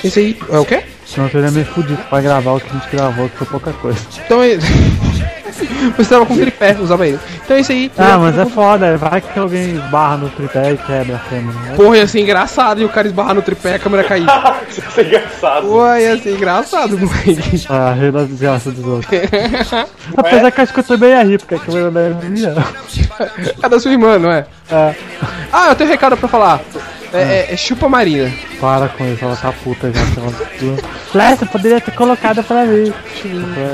Speaker 3: Esse aí. É o quê?
Speaker 4: Senão eu teria me fudido pra gravar o que a gente gravou, que foi pouca coisa.
Speaker 3: Então é. Você tava com tripé, usava ele. Então é isso aí.
Speaker 4: Ah, mas é foda, vai que alguém esbarra no tripé e quebra a câmera. né?
Speaker 3: Porra, ia ser engraçado e o cara esbarrar no tripé e a câmera cair.
Speaker 5: Isso é engraçado.
Speaker 3: Pô, ia ser engraçado, moleque.
Speaker 4: Ah, rir da desgraça dos outros. Apesar que acho que eu também ia rir, porque a câmera da Emília.
Speaker 3: É da sua irmã, não é?
Speaker 4: É,
Speaker 3: Ah, eu tenho um recado pra falar. É, é- é chupa Marina.
Speaker 4: para com isso, ela tá puta já. Lessa, poderia ter colocado pra mim.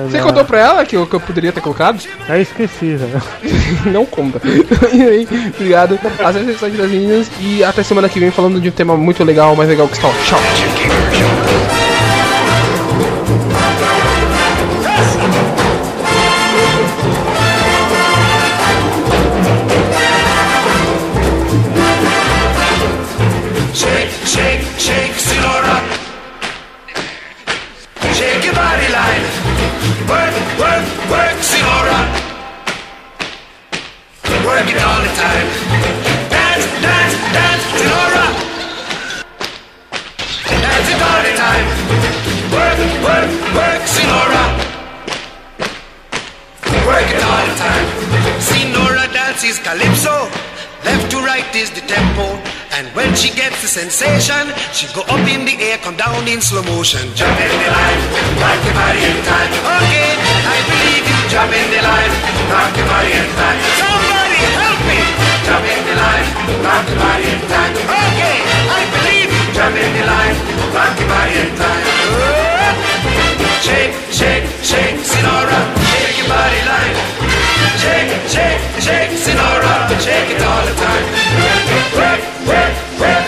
Speaker 3: Você contou pra ela que eu, que eu poderia ter colocado?
Speaker 4: Eu esqueci, velho.
Speaker 3: Não conta. E aí, Obrigado. Acesse o site das meninas e até semana que vem falando de um tema muito legal, mais legal que Wars. Tchau.
Speaker 8: Down in slow motion. Jump in the line, rock your body in time. Okay, I believe you. Jump in the line, rock your body in time. Somebody help me. Jump in the line, rock your body in time. Okay, I believe you. Jump in the line, rock your body in time. Shake, shake, shake, Sinora. Shake
Speaker 7: your body line. Shake, shake, shake, Sinora, shake it all the time. Work, work, work,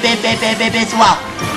Speaker 7: Sinora.
Speaker 9: E isso é